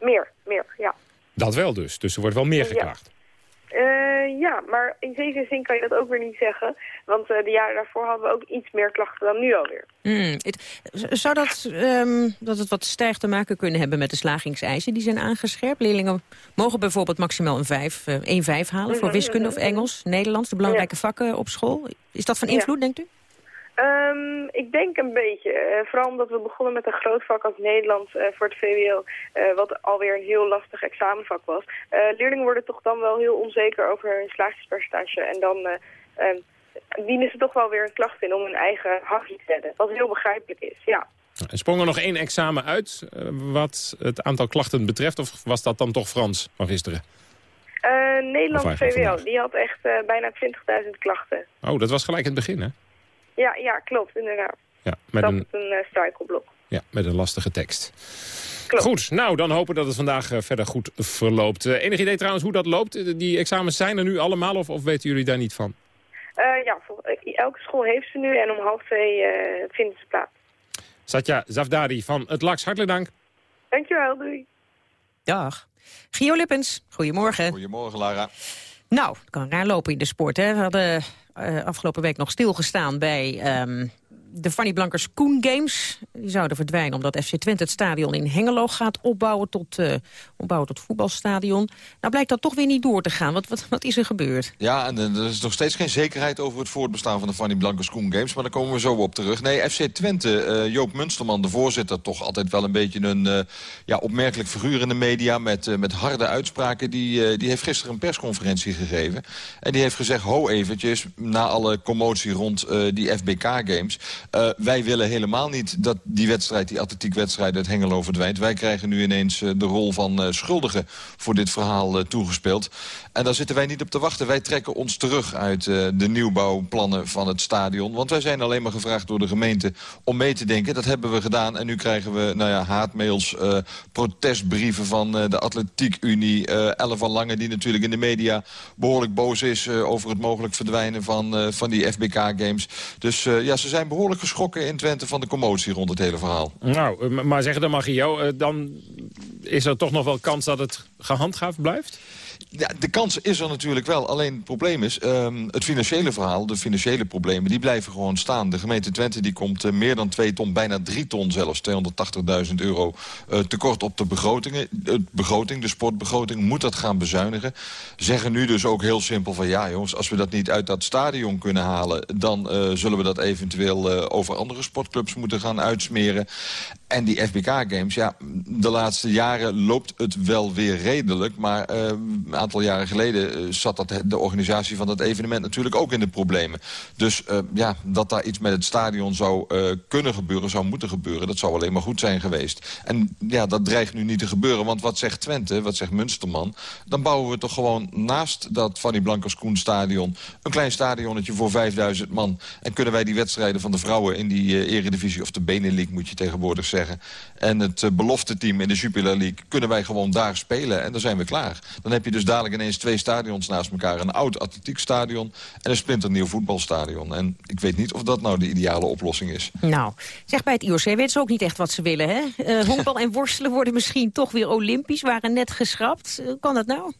[SPEAKER 36] Meer, meer, ja.
[SPEAKER 3] Dat wel dus, dus er wordt wel meer geklaagd.
[SPEAKER 36] Ja, uh, ja maar in zekere zin kan je dat ook weer niet zeggen. Want uh, de jaren daarvoor hadden we ook iets meer klachten dan nu alweer.
[SPEAKER 2] Mm, zou dat, um, dat het wat stijg te maken kunnen hebben met de slagingseisen die zijn aangescherpt? Leerlingen mogen bijvoorbeeld maximaal een 5, uh, 1 5 halen voor wiskunde of Engels, Nederlands, de belangrijke ja. vakken op school. Is dat van invloed, ja. denkt u?
[SPEAKER 36] Um, ik denk een beetje. Uh, vooral omdat we begonnen met een groot vak als Nederlands uh, voor het VWO, uh, wat alweer een heel lastig examenvak was. leerlingen worden toch dan wel heel onzeker over hun slagingspercentage. En dan dienen ze toch wel weer een klacht in om hun eigen hachje te zetten. Wat heel begrijpelijk is, ja.
[SPEAKER 3] Sprong er nog één examen uit wat het aantal klachten betreft? Of was dat dan toch Frans van gisteren?
[SPEAKER 36] Nederlands VWO, die had echt bijna 20.000 klachten.
[SPEAKER 3] Oh, dat was gelijk het begin, hè?
[SPEAKER 36] Ja, ja, klopt, inderdaad.
[SPEAKER 3] Ja, met
[SPEAKER 36] dat
[SPEAKER 3] een,
[SPEAKER 36] is een uh, struikelblok.
[SPEAKER 3] ja, met een lastige tekst. Goed, nou, dan hopen dat het vandaag uh, verder goed verloopt. Uh, enig idee trouwens hoe dat loopt? Die examens zijn er nu allemaal of, of weten jullie daar niet van?
[SPEAKER 36] ja, elke school heeft ze nu en om half twee vinden ze plaats.
[SPEAKER 3] Satya Zafdari van het LAX, hartelijk dank.
[SPEAKER 36] Dankjewel, doei.
[SPEAKER 2] Dag. Gio Lippens, goedemorgen.
[SPEAKER 37] Goedemorgen, Lara.
[SPEAKER 2] Nou, het kan raar lopen in de sport. Hè? We hadden afgelopen week nog stilgestaan bij um, de Fanny Blankers Koen Games. Die zouden verdwijnen omdat FC Twente het stadion in Hengelo gaat opbouwen tot, uh, opbouwen tot voetbalstadion. Nou blijkt dat toch weer niet door te gaan. Wat, wat, wat is er gebeurd?
[SPEAKER 37] Ja, en er is nog steeds geen zekerheid over het voortbestaan van de Fanny Blankers Koen Games. Maar daar komen we zo op terug. Nee, FC Twente, uh, Joop Munsterman, de voorzitter, toch altijd wel een beetje een ja, opmerkelijk figuur in de media met, met harde uitspraken. Die, die heeft gisteren een persconferentie gegeven. En die heeft gezegd, ho eventjes, na alle commotie rond die FBK Games... Uh, wij willen helemaal niet dat die wedstrijd, die atletiekwedstrijd uit Hengelo verdwijnt. Wij krijgen nu ineens uh, de rol van uh, schuldige voor dit verhaal toegespeeld. En daar zitten wij niet op te wachten. Wij trekken ons terug uit de nieuwbouwplannen van het stadion. Want wij zijn alleen maar gevraagd door de gemeente om mee te denken. Dat hebben we gedaan. En nu krijgen we nou ja, haatmails, protestbrieven van de Atletiek Unie. Elle van Lange die natuurlijk in de media behoorlijk boos is over het mogelijk verdwijnen van, van die FBK Games. Dus ja, ze zijn behoorlijk geschrokken in Twente van de commotie rond het hele verhaal.
[SPEAKER 3] Nou, maar zeggen dan Magio, dan is er toch nog wel kans dat het gehandhaafd blijft?
[SPEAKER 37] Ja, de kans is er natuurlijk wel. Alleen het probleem is, um, het financiële verhaal, de financiële problemen... die blijven gewoon staan. De gemeente Twente die komt uh, meer dan 2 ton, bijna 3 ton zelfs... 280.000 euro uh, tekort op de begrotingen. De begroting, de sportbegroting, moet dat gaan bezuinigen. Zeggen nu dus ook heel simpel van... ja jongens, als we dat niet uit dat stadion kunnen halen... dan uh, zullen we dat eventueel over andere sportclubs moeten gaan uitsmeren. En die FBK-games, ja, de laatste jaren loopt het wel weer redelijk... maar een aantal jaren geleden zat dat, de organisatie van dat evenement natuurlijk ook in de problemen. Dus uh, ja, dat daar iets met het stadion zou kunnen gebeuren, zou moeten gebeuren... dat zou alleen maar goed zijn geweest. En ja, dat dreigt nu niet te gebeuren, want wat zegt Twente, wat zegt Munsterman... dan bouwen we toch gewoon naast dat Fanny Blankers-Koen stadion... een klein stadionnetje voor 5000 man. En kunnen wij die wedstrijden van de vrouwen in die eredivisie... of de Benelink moet je tegenwoordig zeggen... en het belofte team in de Jupiler League... kunnen wij gewoon daar spelen en dan zijn we klaar. Dan heb je dus dadelijk ineens twee stadions naast elkaar. Een oud atletiekstadion en een splinternieuw voetbalstadion. En ik weet niet of dat nou de ideale oplossing is.
[SPEAKER 2] Nou, zeg bij het IOC weten ze ook niet echt wat ze willen, hè? Uh, honkbal en worstelen worden misschien toch weer olympisch, waren net geschrapt. Uh, kan dat nou?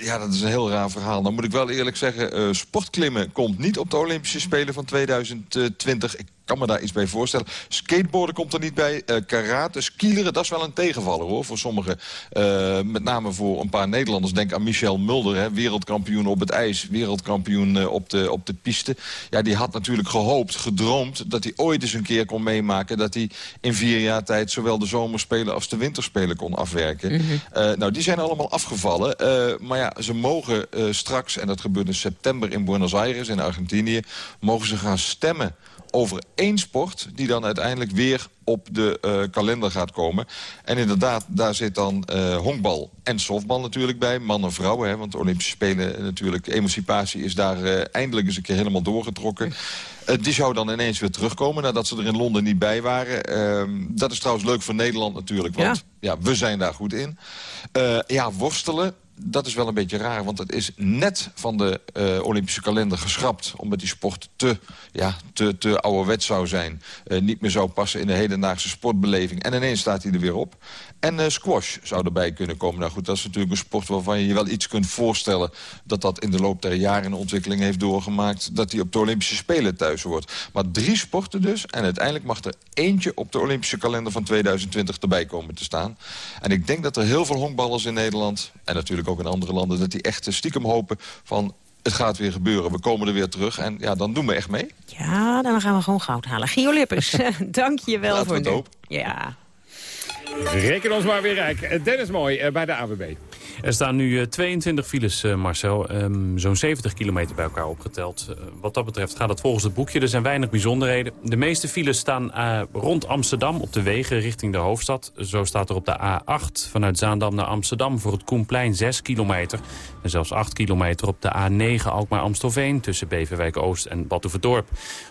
[SPEAKER 37] Ja, dat is een heel raar verhaal. Dan moet ik wel eerlijk zeggen, uh, sportklimmen komt niet op de Olympische Spelen van 2020. Ik kan me daar iets bij voorstellen. Skateboarden komt er niet bij. Uh, karate, skileren, dat is wel een tegenvaller hoor. Voor sommigen, uh, met name voor een paar Nederlanders. Denk aan Michel Mulder, hè, wereldkampioen op het ijs. Wereldkampioen uh, op, de, op de piste. Ja, die had natuurlijk gehoopt, gedroomd... dat hij ooit eens een keer kon meemaken... dat hij in vier jaar tijd zowel de zomerspelen als de winterspelen kon afwerken. Mm -hmm. nou, die zijn allemaal afgevallen. maar ja, ze mogen straks, en dat gebeurt in september in Buenos Aires in Argentinië... mogen ze gaan stemmen over één sport die dan uiteindelijk weer op de uh, kalender gaat komen. En inderdaad, daar zit dan uh, honkbal en softbal natuurlijk bij. Mannen en vrouwen, hè, want de Olympische Spelen natuurlijk... emancipatie is daar uh, eindelijk eens een keer helemaal doorgetrokken. die zou dan ineens weer terugkomen nadat ze er in Londen niet bij waren. Ehm, dat is trouwens leuk voor Nederland natuurlijk, want ja. ja we zijn daar goed in. ja, worstelen, dat is wel een beetje raar, want het is net van de uh, Olympische kalender geschrapt... omdat die sport te, ja, te, te ouderwets zou zijn. Uh, niet meer zou passen in de hedendaagse sportbeleving. En ineens staat hij er weer op. En uh, squash zou erbij kunnen komen. Nou goed, dat is natuurlijk een sport waarvan je je wel iets kunt voorstellen... dat dat in de loop der jaren een ontwikkeling heeft doorgemaakt... dat die op de Olympische Spelen thuis wordt. Maar drie sporten dus. En uiteindelijk mag er eentje op de Olympische kalender van 2020 erbij komen te staan. En ik denk dat er heel veel honkballers in Nederland... en natuurlijk ook in andere landen... dat die echt stiekem hopen van het gaat weer gebeuren. We komen er weer terug en ja, dan doen we echt mee.
[SPEAKER 2] Ja, dan gaan we gewoon goud halen. Gio Lippers, dank je wel voor
[SPEAKER 37] nu.
[SPEAKER 2] Ja.
[SPEAKER 3] Reken ons maar weer rijk. Dennis Mooi bij de AWB.
[SPEAKER 8] Er staan nu 22 files, Marcel. Um, Zo'n 70 kilometer bij elkaar opgeteld. Wat dat betreft gaat het volgens het boekje. Er zijn weinig bijzonderheden. De meeste files staan rond Amsterdam op de wegen richting de hoofdstad. Zo staat er op de A8 vanuit Zaandam naar Amsterdam... voor het Koenplein 6 kilometer. En zelfs 8 kilometer op de A9 Alkmaar-Amstelveen... tussen Beverwijk-Oost en Batuverdorp.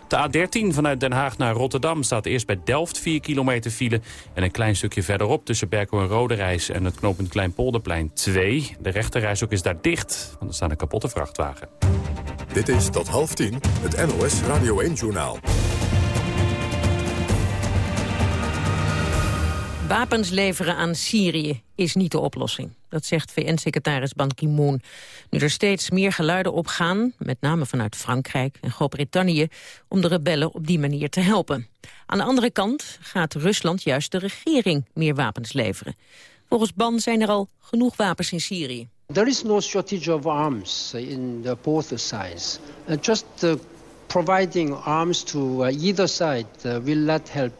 [SPEAKER 8] De A13 vanuit Den Haag naar Rotterdam staat eerst bij Delft 4 kilometer file... en een klein stukje verderop tussen Berkel en Roderijs... en het knooppunt Kleinpolderplein 2. De rechterreis ook is daar dicht, want er staat een kapotte vrachtwagen.
[SPEAKER 1] Dit is tot half tien het NOS Radio 1-journaal.
[SPEAKER 2] Wapens leveren aan Syrië is niet de oplossing. Dat zegt VN-secretaris Ban Ki-moon. Nu er steeds meer geluiden opgaan, met name vanuit Frankrijk en Groot-Brittannië... om de rebellen op die manier te helpen. Aan de andere kant gaat Rusland juist de regering meer wapens leveren. Volgens Ban zijn er al genoeg wapens in Syrië.
[SPEAKER 38] There is no shortage of arms in the both sides. Uh, just uh, providing arms to uh, either side will not help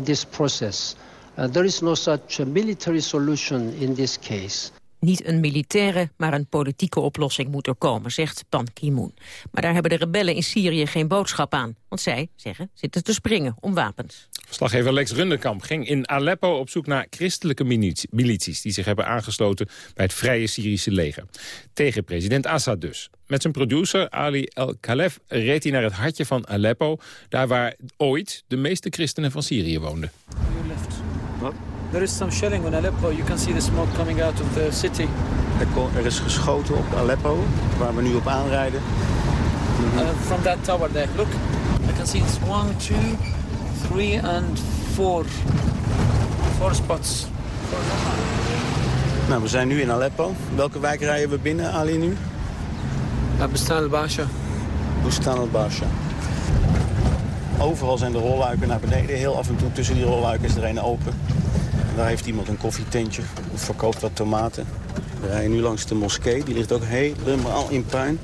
[SPEAKER 38] this process. Uh, there is no such military solution in this case.
[SPEAKER 2] Niet een militaire, maar een politieke oplossing moet er komen, zegt Ban Ki-moon. Maar daar hebben de rebellen in Syrië geen boodschap aan. Want zij, zeggen, zitten te springen om wapens.
[SPEAKER 3] Verslaggever Lex Runderkamp ging in Aleppo op zoek naar christelijke milities... die zich hebben aangesloten bij het Vrije Syrische leger. Tegen president Assad dus. Met zijn producer Ali El-Khalef reed hij naar het hartje van Aleppo... daar waar ooit de meeste christenen van Syrië woonden.
[SPEAKER 39] Wat? There is some shelling in Aleppo. You can see the smoke coming out of the city.
[SPEAKER 40] Er, is geschoten op Aleppo, waar we nu op aanrijden.
[SPEAKER 39] Uh, from that tower there, look. I can see it's one, two, three and four. Four spots.
[SPEAKER 40] Nou, we zijn nu in Aleppo. Welke wijk rijden we binnen, Ali, nu?
[SPEAKER 39] Bustan al-Basha.
[SPEAKER 40] Bustan al-Basha. Overal zijn de rolluiken naar beneden. Heel af en toe tussen die rolluiken is er een open. Daar heeft iemand een koffietentje of verkoopt wat tomaten. We rijden nu langs de moskee. Die ligt ook helemaal in puin.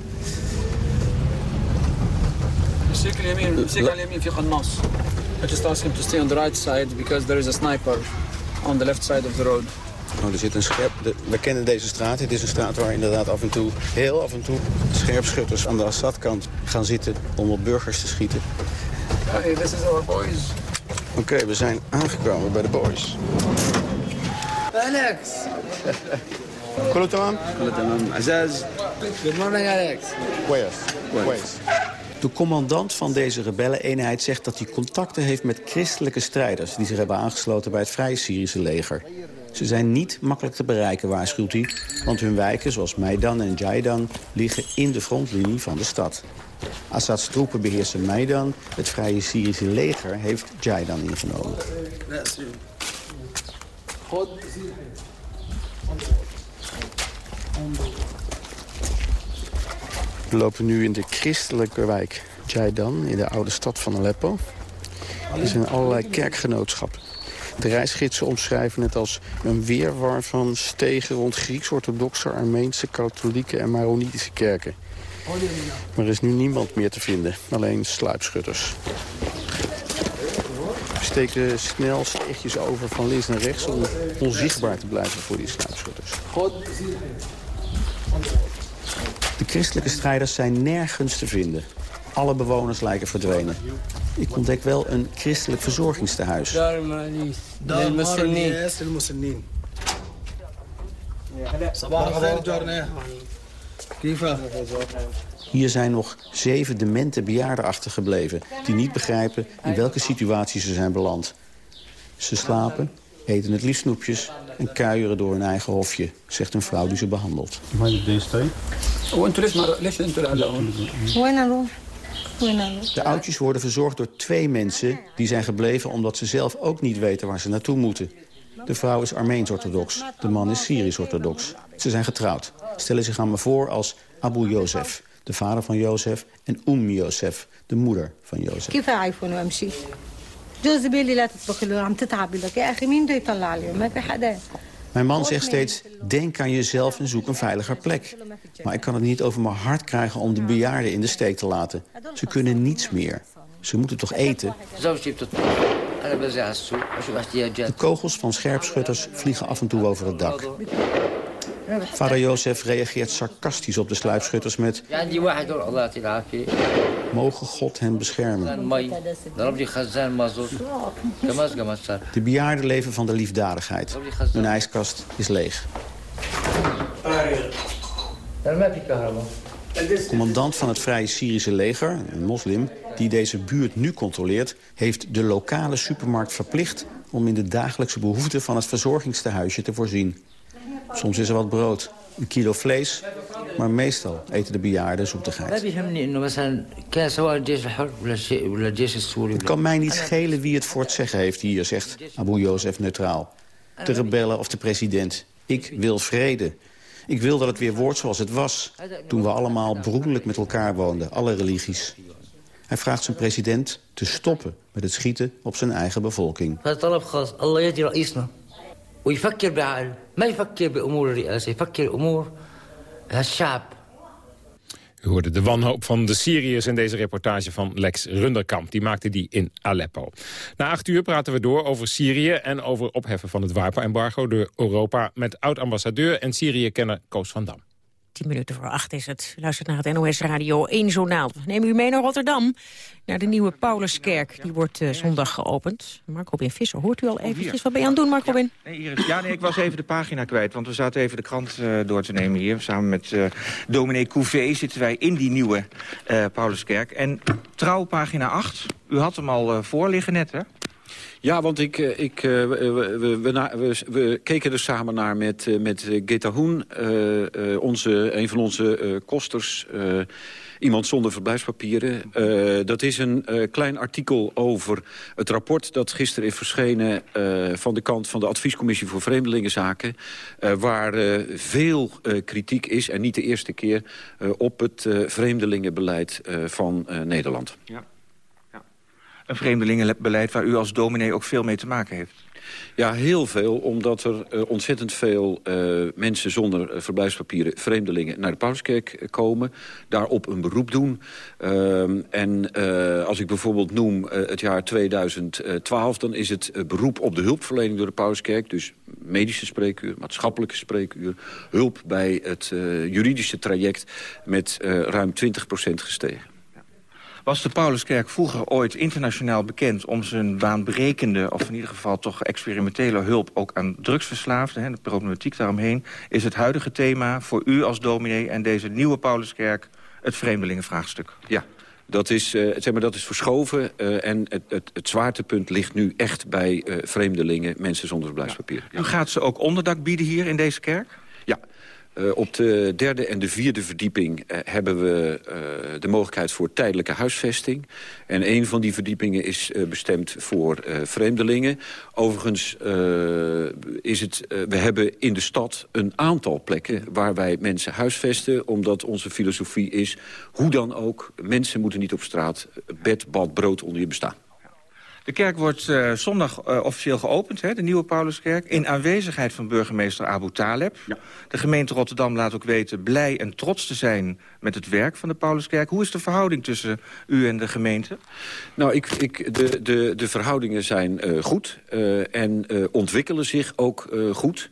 [SPEAKER 39] I just ask him to stay on the right side because there is a sniper on the left side of the road.
[SPEAKER 40] Oh, er zit een scherp... we kennen deze straat. Het is een straat waar inderdaad af en toe, heel af en toe... scherpschutters aan de Assad-kant gaan zitten om op burgers te schieten.
[SPEAKER 39] Hey, this is our boys.
[SPEAKER 40] Oké, okay, we zijn aangekomen bij de boys.
[SPEAKER 39] Alex.
[SPEAKER 40] كله تمام؟
[SPEAKER 39] كله تمام. عزاز. Good morning, Alex.
[SPEAKER 40] Kwees. Kwees. De commandant van deze rebelleneenheid zegt dat hij contacten heeft met christelijke strijders... die zich hebben aangesloten bij het Vrije Syrische leger. Ze zijn niet makkelijk te bereiken, waarschuwt hij... want hun wijken, zoals Maidan en Jaidan, liggen in de frontlinie van de stad. Assads troepen beheersen Maidan. Het Vrije Syrische leger heeft Jaidan ingenomen. We lopen nu in de christelijke wijk Jaidan, in de oude stad van Aleppo. Er zijn allerlei kerkgenootschappen. De reisgidsen omschrijven het als een weerwar van stegen rond Grieks-orthodoxe, Armeense, katholieke en Maronitische kerken. Maar er is nu niemand meer te vinden, alleen sluipschutters. We steken snel steegjes over van links naar rechts om onzichtbaar te blijven voor die sluipschutters. De christelijke strijders zijn nergens te vinden. Alle bewoners lijken verdwenen. Ik ontdek wel een christelijk verzorgingstehuis. Hier zijn nog zeven demente bejaarden achtergebleven... die niet begrijpen in welke situatie ze zijn beland. Ze slapen, eten het liefst snoepjes en kuieren door hun eigen hofje... zegt een vrouw die ze behandelt. De oudjes worden verzorgd door twee mensen die zijn gebleven... omdat ze zelf ook niet weten waar ze naartoe moeten. De vrouw is Armeens-orthodox, de man is Syrisch-orthodox. Ze zijn getrouwd, stellen zich aan me voor als Abu Jozef... de vader van Jozef, en Umm Jozef, de moeder van Jozef. Mijn man zegt steeds, denk aan jezelf en zoek een veiliger plek. Maar ik kan het niet over mijn hart krijgen om de bejaarden in de steek te laten. Ze kunnen niets meer. Ze moeten toch eten? De kogels van scherpschutters vliegen af en toe over het dak. Vader Jozef reageert sarcastisch op de sluipschutters met... Mogen God hen beschermen. De bejaarden leven van de liefdadigheid. Hun ijskast is leeg. De commandant van het Vrije Syrische leger, een moslim... die deze buurt nu controleert... heeft de lokale supermarkt verplicht... om in de dagelijkse behoeften van het verzorgingstehuisje te voorzien. Soms is er wat brood, een kilo vlees... maar meestal eten de bejaarden zoetigheid. Het kan mij niet schelen wie het voor het zeggen heeft hier, zegt Abu Jozef neutraal. De rebellen of de president. Ik wil vrede. Ik wil dat het weer wordt zoals het was... toen we allemaal broederlijk met elkaar woonden, alle religies. Hij vraagt zijn president te stoppen met het schieten op zijn eigen bevolking.
[SPEAKER 41] ويفكر بعقل ما يفكر بأمور الرئاسة يفكر أمور الشعب
[SPEAKER 3] U hoorde de wanhoop van de Syriërs in deze reportage van Lex Runderkamp. Die maakte die in Aleppo. Na acht uur praten we door over Syrië en over opheffen van het wapenembargo door Europa... met oud-ambassadeur en Syrië-kenner Koos van Dam.
[SPEAKER 2] Tien minuten voor acht is het. Luistert naar het NOS Radio 1 Journaal. Nemen u mee naar Rotterdam, naar de nieuwe Pauluskerk. Die wordt uh, zondag geopend. Mark Robin Visser, hoort u al eventjes? Wat ben je aan het doen, Mark Robin?
[SPEAKER 23] Nee, Iris, ja, nee, ik was even de pagina kwijt, want we zaten even de krant uh, door te nemen hier. Samen met uh, dominee Couvé zitten wij in die nieuwe Pauluskerk. En trouw pagina 8, u had hem al voor liggen net, hè?
[SPEAKER 42] Ja, want ik, ik, we, we, we, we, keken er samen naar met, met Geta Hoen, uh, onze, een van onze kosters... Iemand zonder verblijfspapieren. Dat is een klein artikel over het rapport dat gisteren is verschenen... Van de kant van de Adviescommissie voor Vreemdelingenzaken... waar veel kritiek is, en niet de eerste keer... op het vreemdelingenbeleid van Nederland.
[SPEAKER 23] Ja een vreemdelingenbeleid waar u als dominee ook veel mee te maken heeft.
[SPEAKER 42] Ja, heel veel, omdat er uh, ontzettend veel uh, mensen zonder uh, verblijfspapieren... vreemdelingen naar de Pauskerk komen, daarop een beroep doen. Ehm, en als ik bijvoorbeeld noem het jaar 2012... dan is het beroep op de hulpverlening door de Pauskerk... dus medische spreekuur, maatschappelijke spreekuur... hulp bij het juridische traject met ruim 20% gestegen.
[SPEAKER 23] Was de Pauluskerk vroeger ooit internationaal bekend... om zijn baanbrekende, of in ieder geval toch experimentele hulp... ook aan drugsverslaafden, hè, de problematiek daaromheen... is het huidige thema voor u als dominee en deze nieuwe Pauluskerk... het vreemdelingenvraagstuk?
[SPEAKER 42] Ja, dat is, uh, zeg maar, dat is verschoven uh, en het, het, het, zwaartepunt ligt nu echt bij uh, vreemdelingen, mensen zonder verblijfspapier.
[SPEAKER 23] Ja. U gaat ze ook onderdak bieden hier in deze kerk?
[SPEAKER 42] Uh, op de derde en de vierde verdieping uh, hebben we uh, de mogelijkheid voor tijdelijke huisvesting. En een van die verdiepingen is bestemd voor vreemdelingen. Overigens is het, we hebben in de stad een aantal plekken waar wij mensen huisvesten. Omdat onze filosofie is, hoe dan ook, mensen moeten niet op straat bed, bad, brood onder je bestaan.
[SPEAKER 23] De kerk wordt uh, zondag uh, officieel geopend, hè, de nieuwe Pauluskerk... in aanwezigheid van burgemeester Abu Taleb. Ja. De gemeente Rotterdam laat ook weten blij en trots te zijn... met het werk van de Pauluskerk. Hoe is de verhouding tussen u en de gemeente?
[SPEAKER 42] Nou, ik, ik, de, de, de verhoudingen zijn uh, goed en ontwikkelen zich ook goed...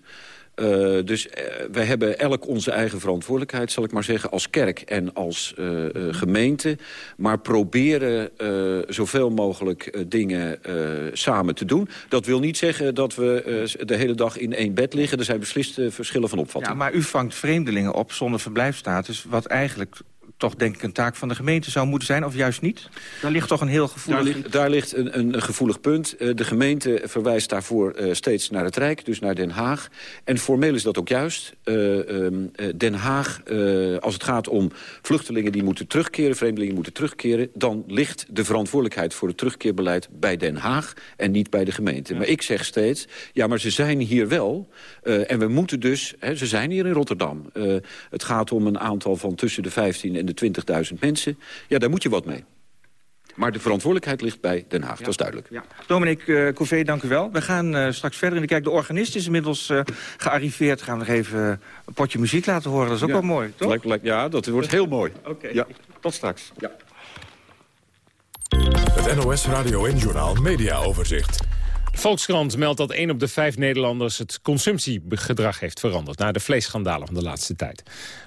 [SPEAKER 42] Uh, dus uh, wij hebben elk onze eigen verantwoordelijkheid, zal ik maar zeggen... als kerk en als uh, gemeente. Maar proberen zoveel mogelijk dingen samen te doen. Dat wil niet zeggen dat we de hele dag in één bed liggen. Er zijn besliste verschillen van opvatting.
[SPEAKER 23] Ja, maar u vangt vreemdelingen op zonder verblijfstatus... wat eigenlijk toch denk ik een taak van de gemeente zou moeten zijn, of juist niet? Daar ligt toch een heel gevoelig...
[SPEAKER 42] Daar, ligt, daar ligt een, een, gevoelig punt. Uh, de gemeente verwijst daarvoor uh, steeds naar het Rijk, dus naar Den Haag. En formeel is dat ook juist. Uh, Den Haag, als het gaat om vluchtelingen die moeten terugkeren... vreemdelingen moeten terugkeren... dan ligt de verantwoordelijkheid voor het terugkeerbeleid bij Den Haag... en niet bij de gemeente. Ja. Maar ik zeg steeds, ja, maar ze zijn hier wel. en we moeten dus, hè, ze zijn hier in Rotterdam. het gaat om een aantal van tussen de 15 en de 20.000 mensen. Ja, daar moet je wat mee. Maar de verantwoordelijkheid ligt bij Den Haag, ja. dat is duidelijk. Ja.
[SPEAKER 23] Dominique uh, Couvé, dank u wel. We gaan uh, straks verder in de kerk. De organist is inmiddels uh, gearriveerd. Gaan we nog even een potje muziek laten horen. Dat is ook ja. wel mooi, toch?
[SPEAKER 42] Lijk, lijk, ja, dat wordt heel mooi.
[SPEAKER 23] Oké, okay.
[SPEAKER 42] ja.
[SPEAKER 23] tot straks.
[SPEAKER 42] Ja.
[SPEAKER 1] Het NOS Radio en Journaal Media Overzicht.
[SPEAKER 3] Volkskrant meldt dat 1 op de 5 Nederlanders het consumptiegedrag heeft veranderd... na de vleesschandalen van de laatste tijd.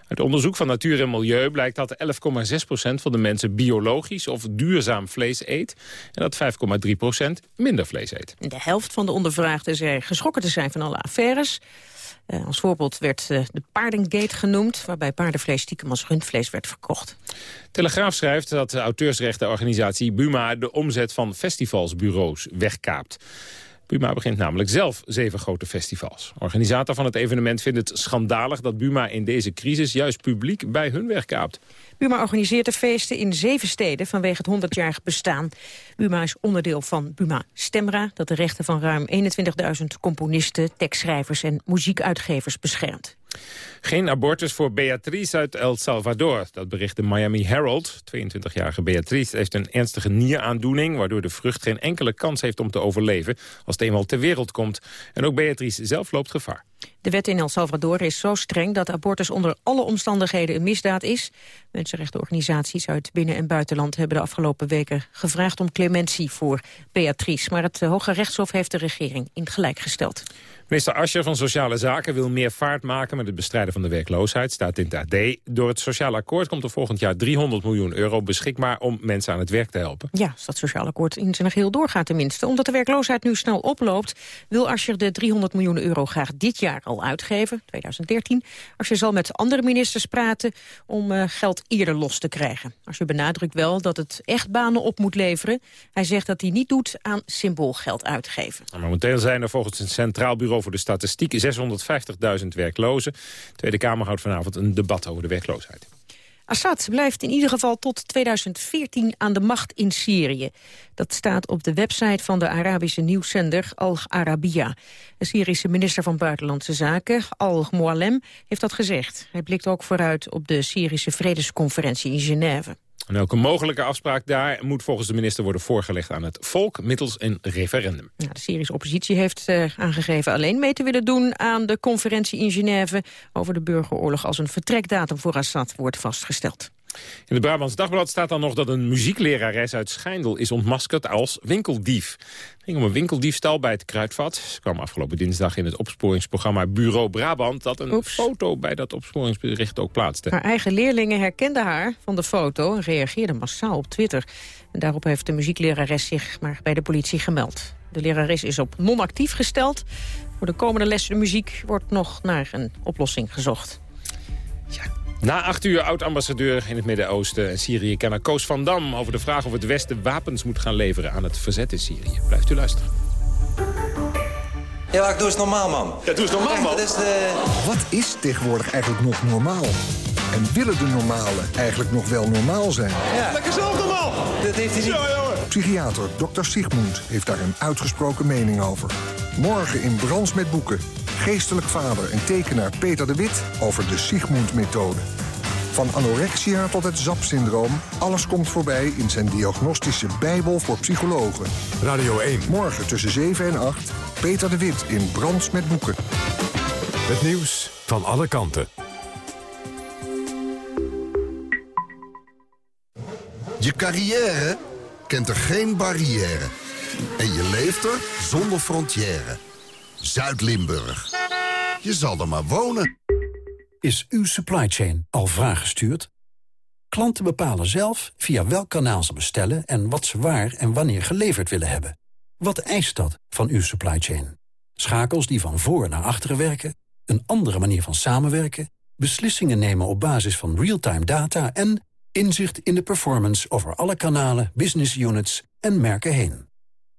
[SPEAKER 3] Uit onderzoek van Natuur en Milieu blijkt dat 11,6% van de mensen biologisch of duurzaam vlees eet... en dat 5,3% minder vlees eet.
[SPEAKER 2] De helft van de ondervraagden zei geschrokken te zijn van alle affaires. Uh, als voorbeeld werd uh, de paardengate genoemd... waarbij paardenvlees stiekem als rundvlees werd verkocht.
[SPEAKER 3] Telegraaf schrijft dat de auteursrechtenorganisatie Buma... de omzet van festivalsbureaus wegkaapt. Buma begint namelijk zelf zeven grote festivals. Organisator van het evenement vindt het schandalig dat Buma in deze crisis juist publiek bij hun wegkaapt.
[SPEAKER 2] Buma organiseert de feesten in zeven steden vanwege het 100-jarig bestaan. Buma is onderdeel van Buma Stemra, dat de rechten van ruim 21.000 componisten, tekstschrijvers en muziekuitgevers beschermt.
[SPEAKER 3] Geen abortus voor Beatrice uit El Salvador. Dat bericht de Miami Herald. 22-jarige Beatrice heeft een ernstige nieraandoening... waardoor de vrucht geen enkele kans heeft om te overleven... als het eenmaal ter wereld komt. En ook Beatrice zelf loopt gevaar.
[SPEAKER 2] De wet in El Salvador is zo streng dat abortus onder alle omstandigheden een misdaad is. Mensenrechtenorganisaties uit binnen- en buitenland hebben de afgelopen weken gevraagd om clementie voor Beatrice. Maar het Hoge Rechtshof heeft de regering in gelijk gesteld.
[SPEAKER 3] Minister Ascher van Sociale Zaken wil meer vaart maken met het bestrijden van de werkloosheid, staat in het AD. Door het sociaal akkoord komt er volgend jaar 300 miljoen euro beschikbaar om mensen aan het werk te helpen.
[SPEAKER 2] Ja, als dat sociaal akkoord in zijn geheel doorgaat tenminste. Omdat de werkloosheid nu snel oploopt, wil Ascher de 300 miljoen euro graag dit jaar al uitgeven, 2013. Ascher zal met andere ministers praten om uh, geld eerder los te krijgen. Ascher benadrukt wel dat het echt banen op moet leveren. Hij zegt dat hij niet doet aan symboolgeld uitgeven.
[SPEAKER 3] Nou, momenteel zijn er volgens het Centraal Bureau voor de Statistiek 650.000 werklozen. De Tweede Kamer houdt vanavond een debat over de werkloosheid.
[SPEAKER 2] Assad blijft in ieder geval tot 2014 aan de macht in Syrië. Dat staat op de website van de Arabische nieuwszender Al Arabiya. De Syrische minister van Buitenlandse Zaken, Al Moalem, heeft dat gezegd. Hij blikt ook vooruit op de Syrische vredesconferentie in Genève.
[SPEAKER 3] En elke mogelijke afspraak daar moet volgens de minister worden voorgelegd aan het volk middels een referendum.
[SPEAKER 2] Ja, de Syrische oppositie heeft uh, aangegeven alleen mee te willen doen aan de conferentie in Genève over de burgeroorlog als een vertrekdatum voor Assad wordt vastgesteld.
[SPEAKER 3] In het Brabants Dagblad staat dan nog dat een muzieklerares uit Schijndel is ontmaskerd als winkeldief. Het ging om een winkeldiefstal bij het Kruidvat. Ze kwam afgelopen dinsdag in het opsporingsprogramma Bureau Brabant... dat een foto bij dat opsporingsbericht ook plaatste.
[SPEAKER 2] Haar eigen leerlingen herkenden haar van de foto en reageerden massaal op Twitter. En daarop heeft de muzieklerares zich maar bij de politie gemeld. De lerares is op non-actief gesteld. Voor de komende lessen muziek wordt nog naar een oplossing gezocht.
[SPEAKER 3] Na acht uur oud-ambassadeur in het Midden-Oosten en Syrië... kenner Koos van Dam over de vraag of het Westen wapens moet gaan leveren... aan het verzet in Syrië. Blijft u luisteren.
[SPEAKER 26] Ja, ik doe eens normaal, man.
[SPEAKER 3] Ja, doe eens normaal, man.
[SPEAKER 26] Is de...
[SPEAKER 43] Wat is tegenwoordig eigenlijk nog normaal? En willen de normalen eigenlijk nog wel normaal zijn?
[SPEAKER 26] Ja.
[SPEAKER 3] Lekker zelf normaal!
[SPEAKER 26] Dat heeft hij niet...
[SPEAKER 43] Ja, Psychiater Dr. Sigmund heeft daar een uitgesproken mening over. Morgen in Brans met Boeken. Geestelijk vader en tekenaar Peter de Wit over de Sigmund-methode. Van anorexia tot het ZAP-syndroom, alles komt voorbij in zijn diagnostische bijbel voor psychologen.
[SPEAKER 1] Radio 1.
[SPEAKER 43] Morgen tussen 7 en 8, Peter de Wit in Brands met Boeken.
[SPEAKER 1] Het nieuws van alle kanten.
[SPEAKER 44] Je carrière kent er geen barrière. En je leeft er zonder frontière. Zuid-Limburg. Je zal er maar wonen.
[SPEAKER 31] Is uw supply chain al vraaggestuurd? Klanten bepalen zelf via welk kanaal ze bestellen... en wat ze waar en wanneer geleverd willen hebben. Wat eist dat van uw supply chain? Schakels die van voor naar achteren werken? Een andere manier van samenwerken? Beslissingen nemen op basis van real-time data... en inzicht in de performance over alle kanalen, business units en merken heen.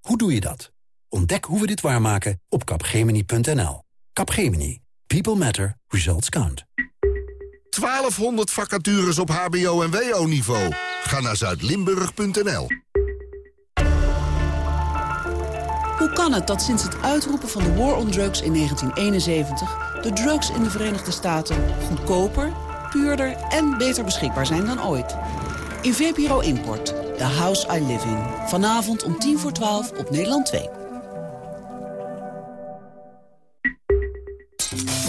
[SPEAKER 31] Hoe doe je dat? Ontdek hoe we dit waarmaken op capgemini.nl. Capgemini. People matter. Results count.
[SPEAKER 44] 1200 vacatures op hbo- en wo-niveau. Ga naar zuidlimburg.nl.
[SPEAKER 45] Hoe kan het dat sinds het uitroepen van de War on Drugs in 1971... de drugs in de Verenigde Staten goedkoper, puurder en beter beschikbaar zijn dan ooit? In VPRO Import, The House I Live In. Vanavond om tien voor 12 op Nederland 2.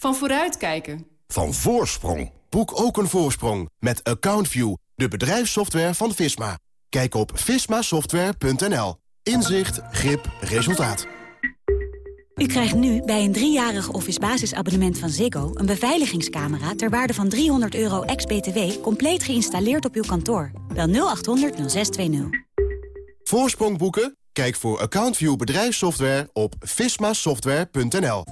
[SPEAKER 46] Van vooruitkijken.
[SPEAKER 27] Van voorsprong. Boek ook een voorsprong met AccountView, de bedrijfssoftware van Visma. Kijk op vismasoftware.nl. Inzicht, grip, resultaat.
[SPEAKER 26] U krijgt nu bij een driejarig Office basisabonnement van Ziggo... een beveiligingscamera ter waarde van 300 euro ex-BTW... compleet geïnstalleerd op uw kantoor. Bel 0800 0620.
[SPEAKER 27] Voorsprong boeken? Kijk voor AccountView bedrijfssoftware op vismasoftware.nl.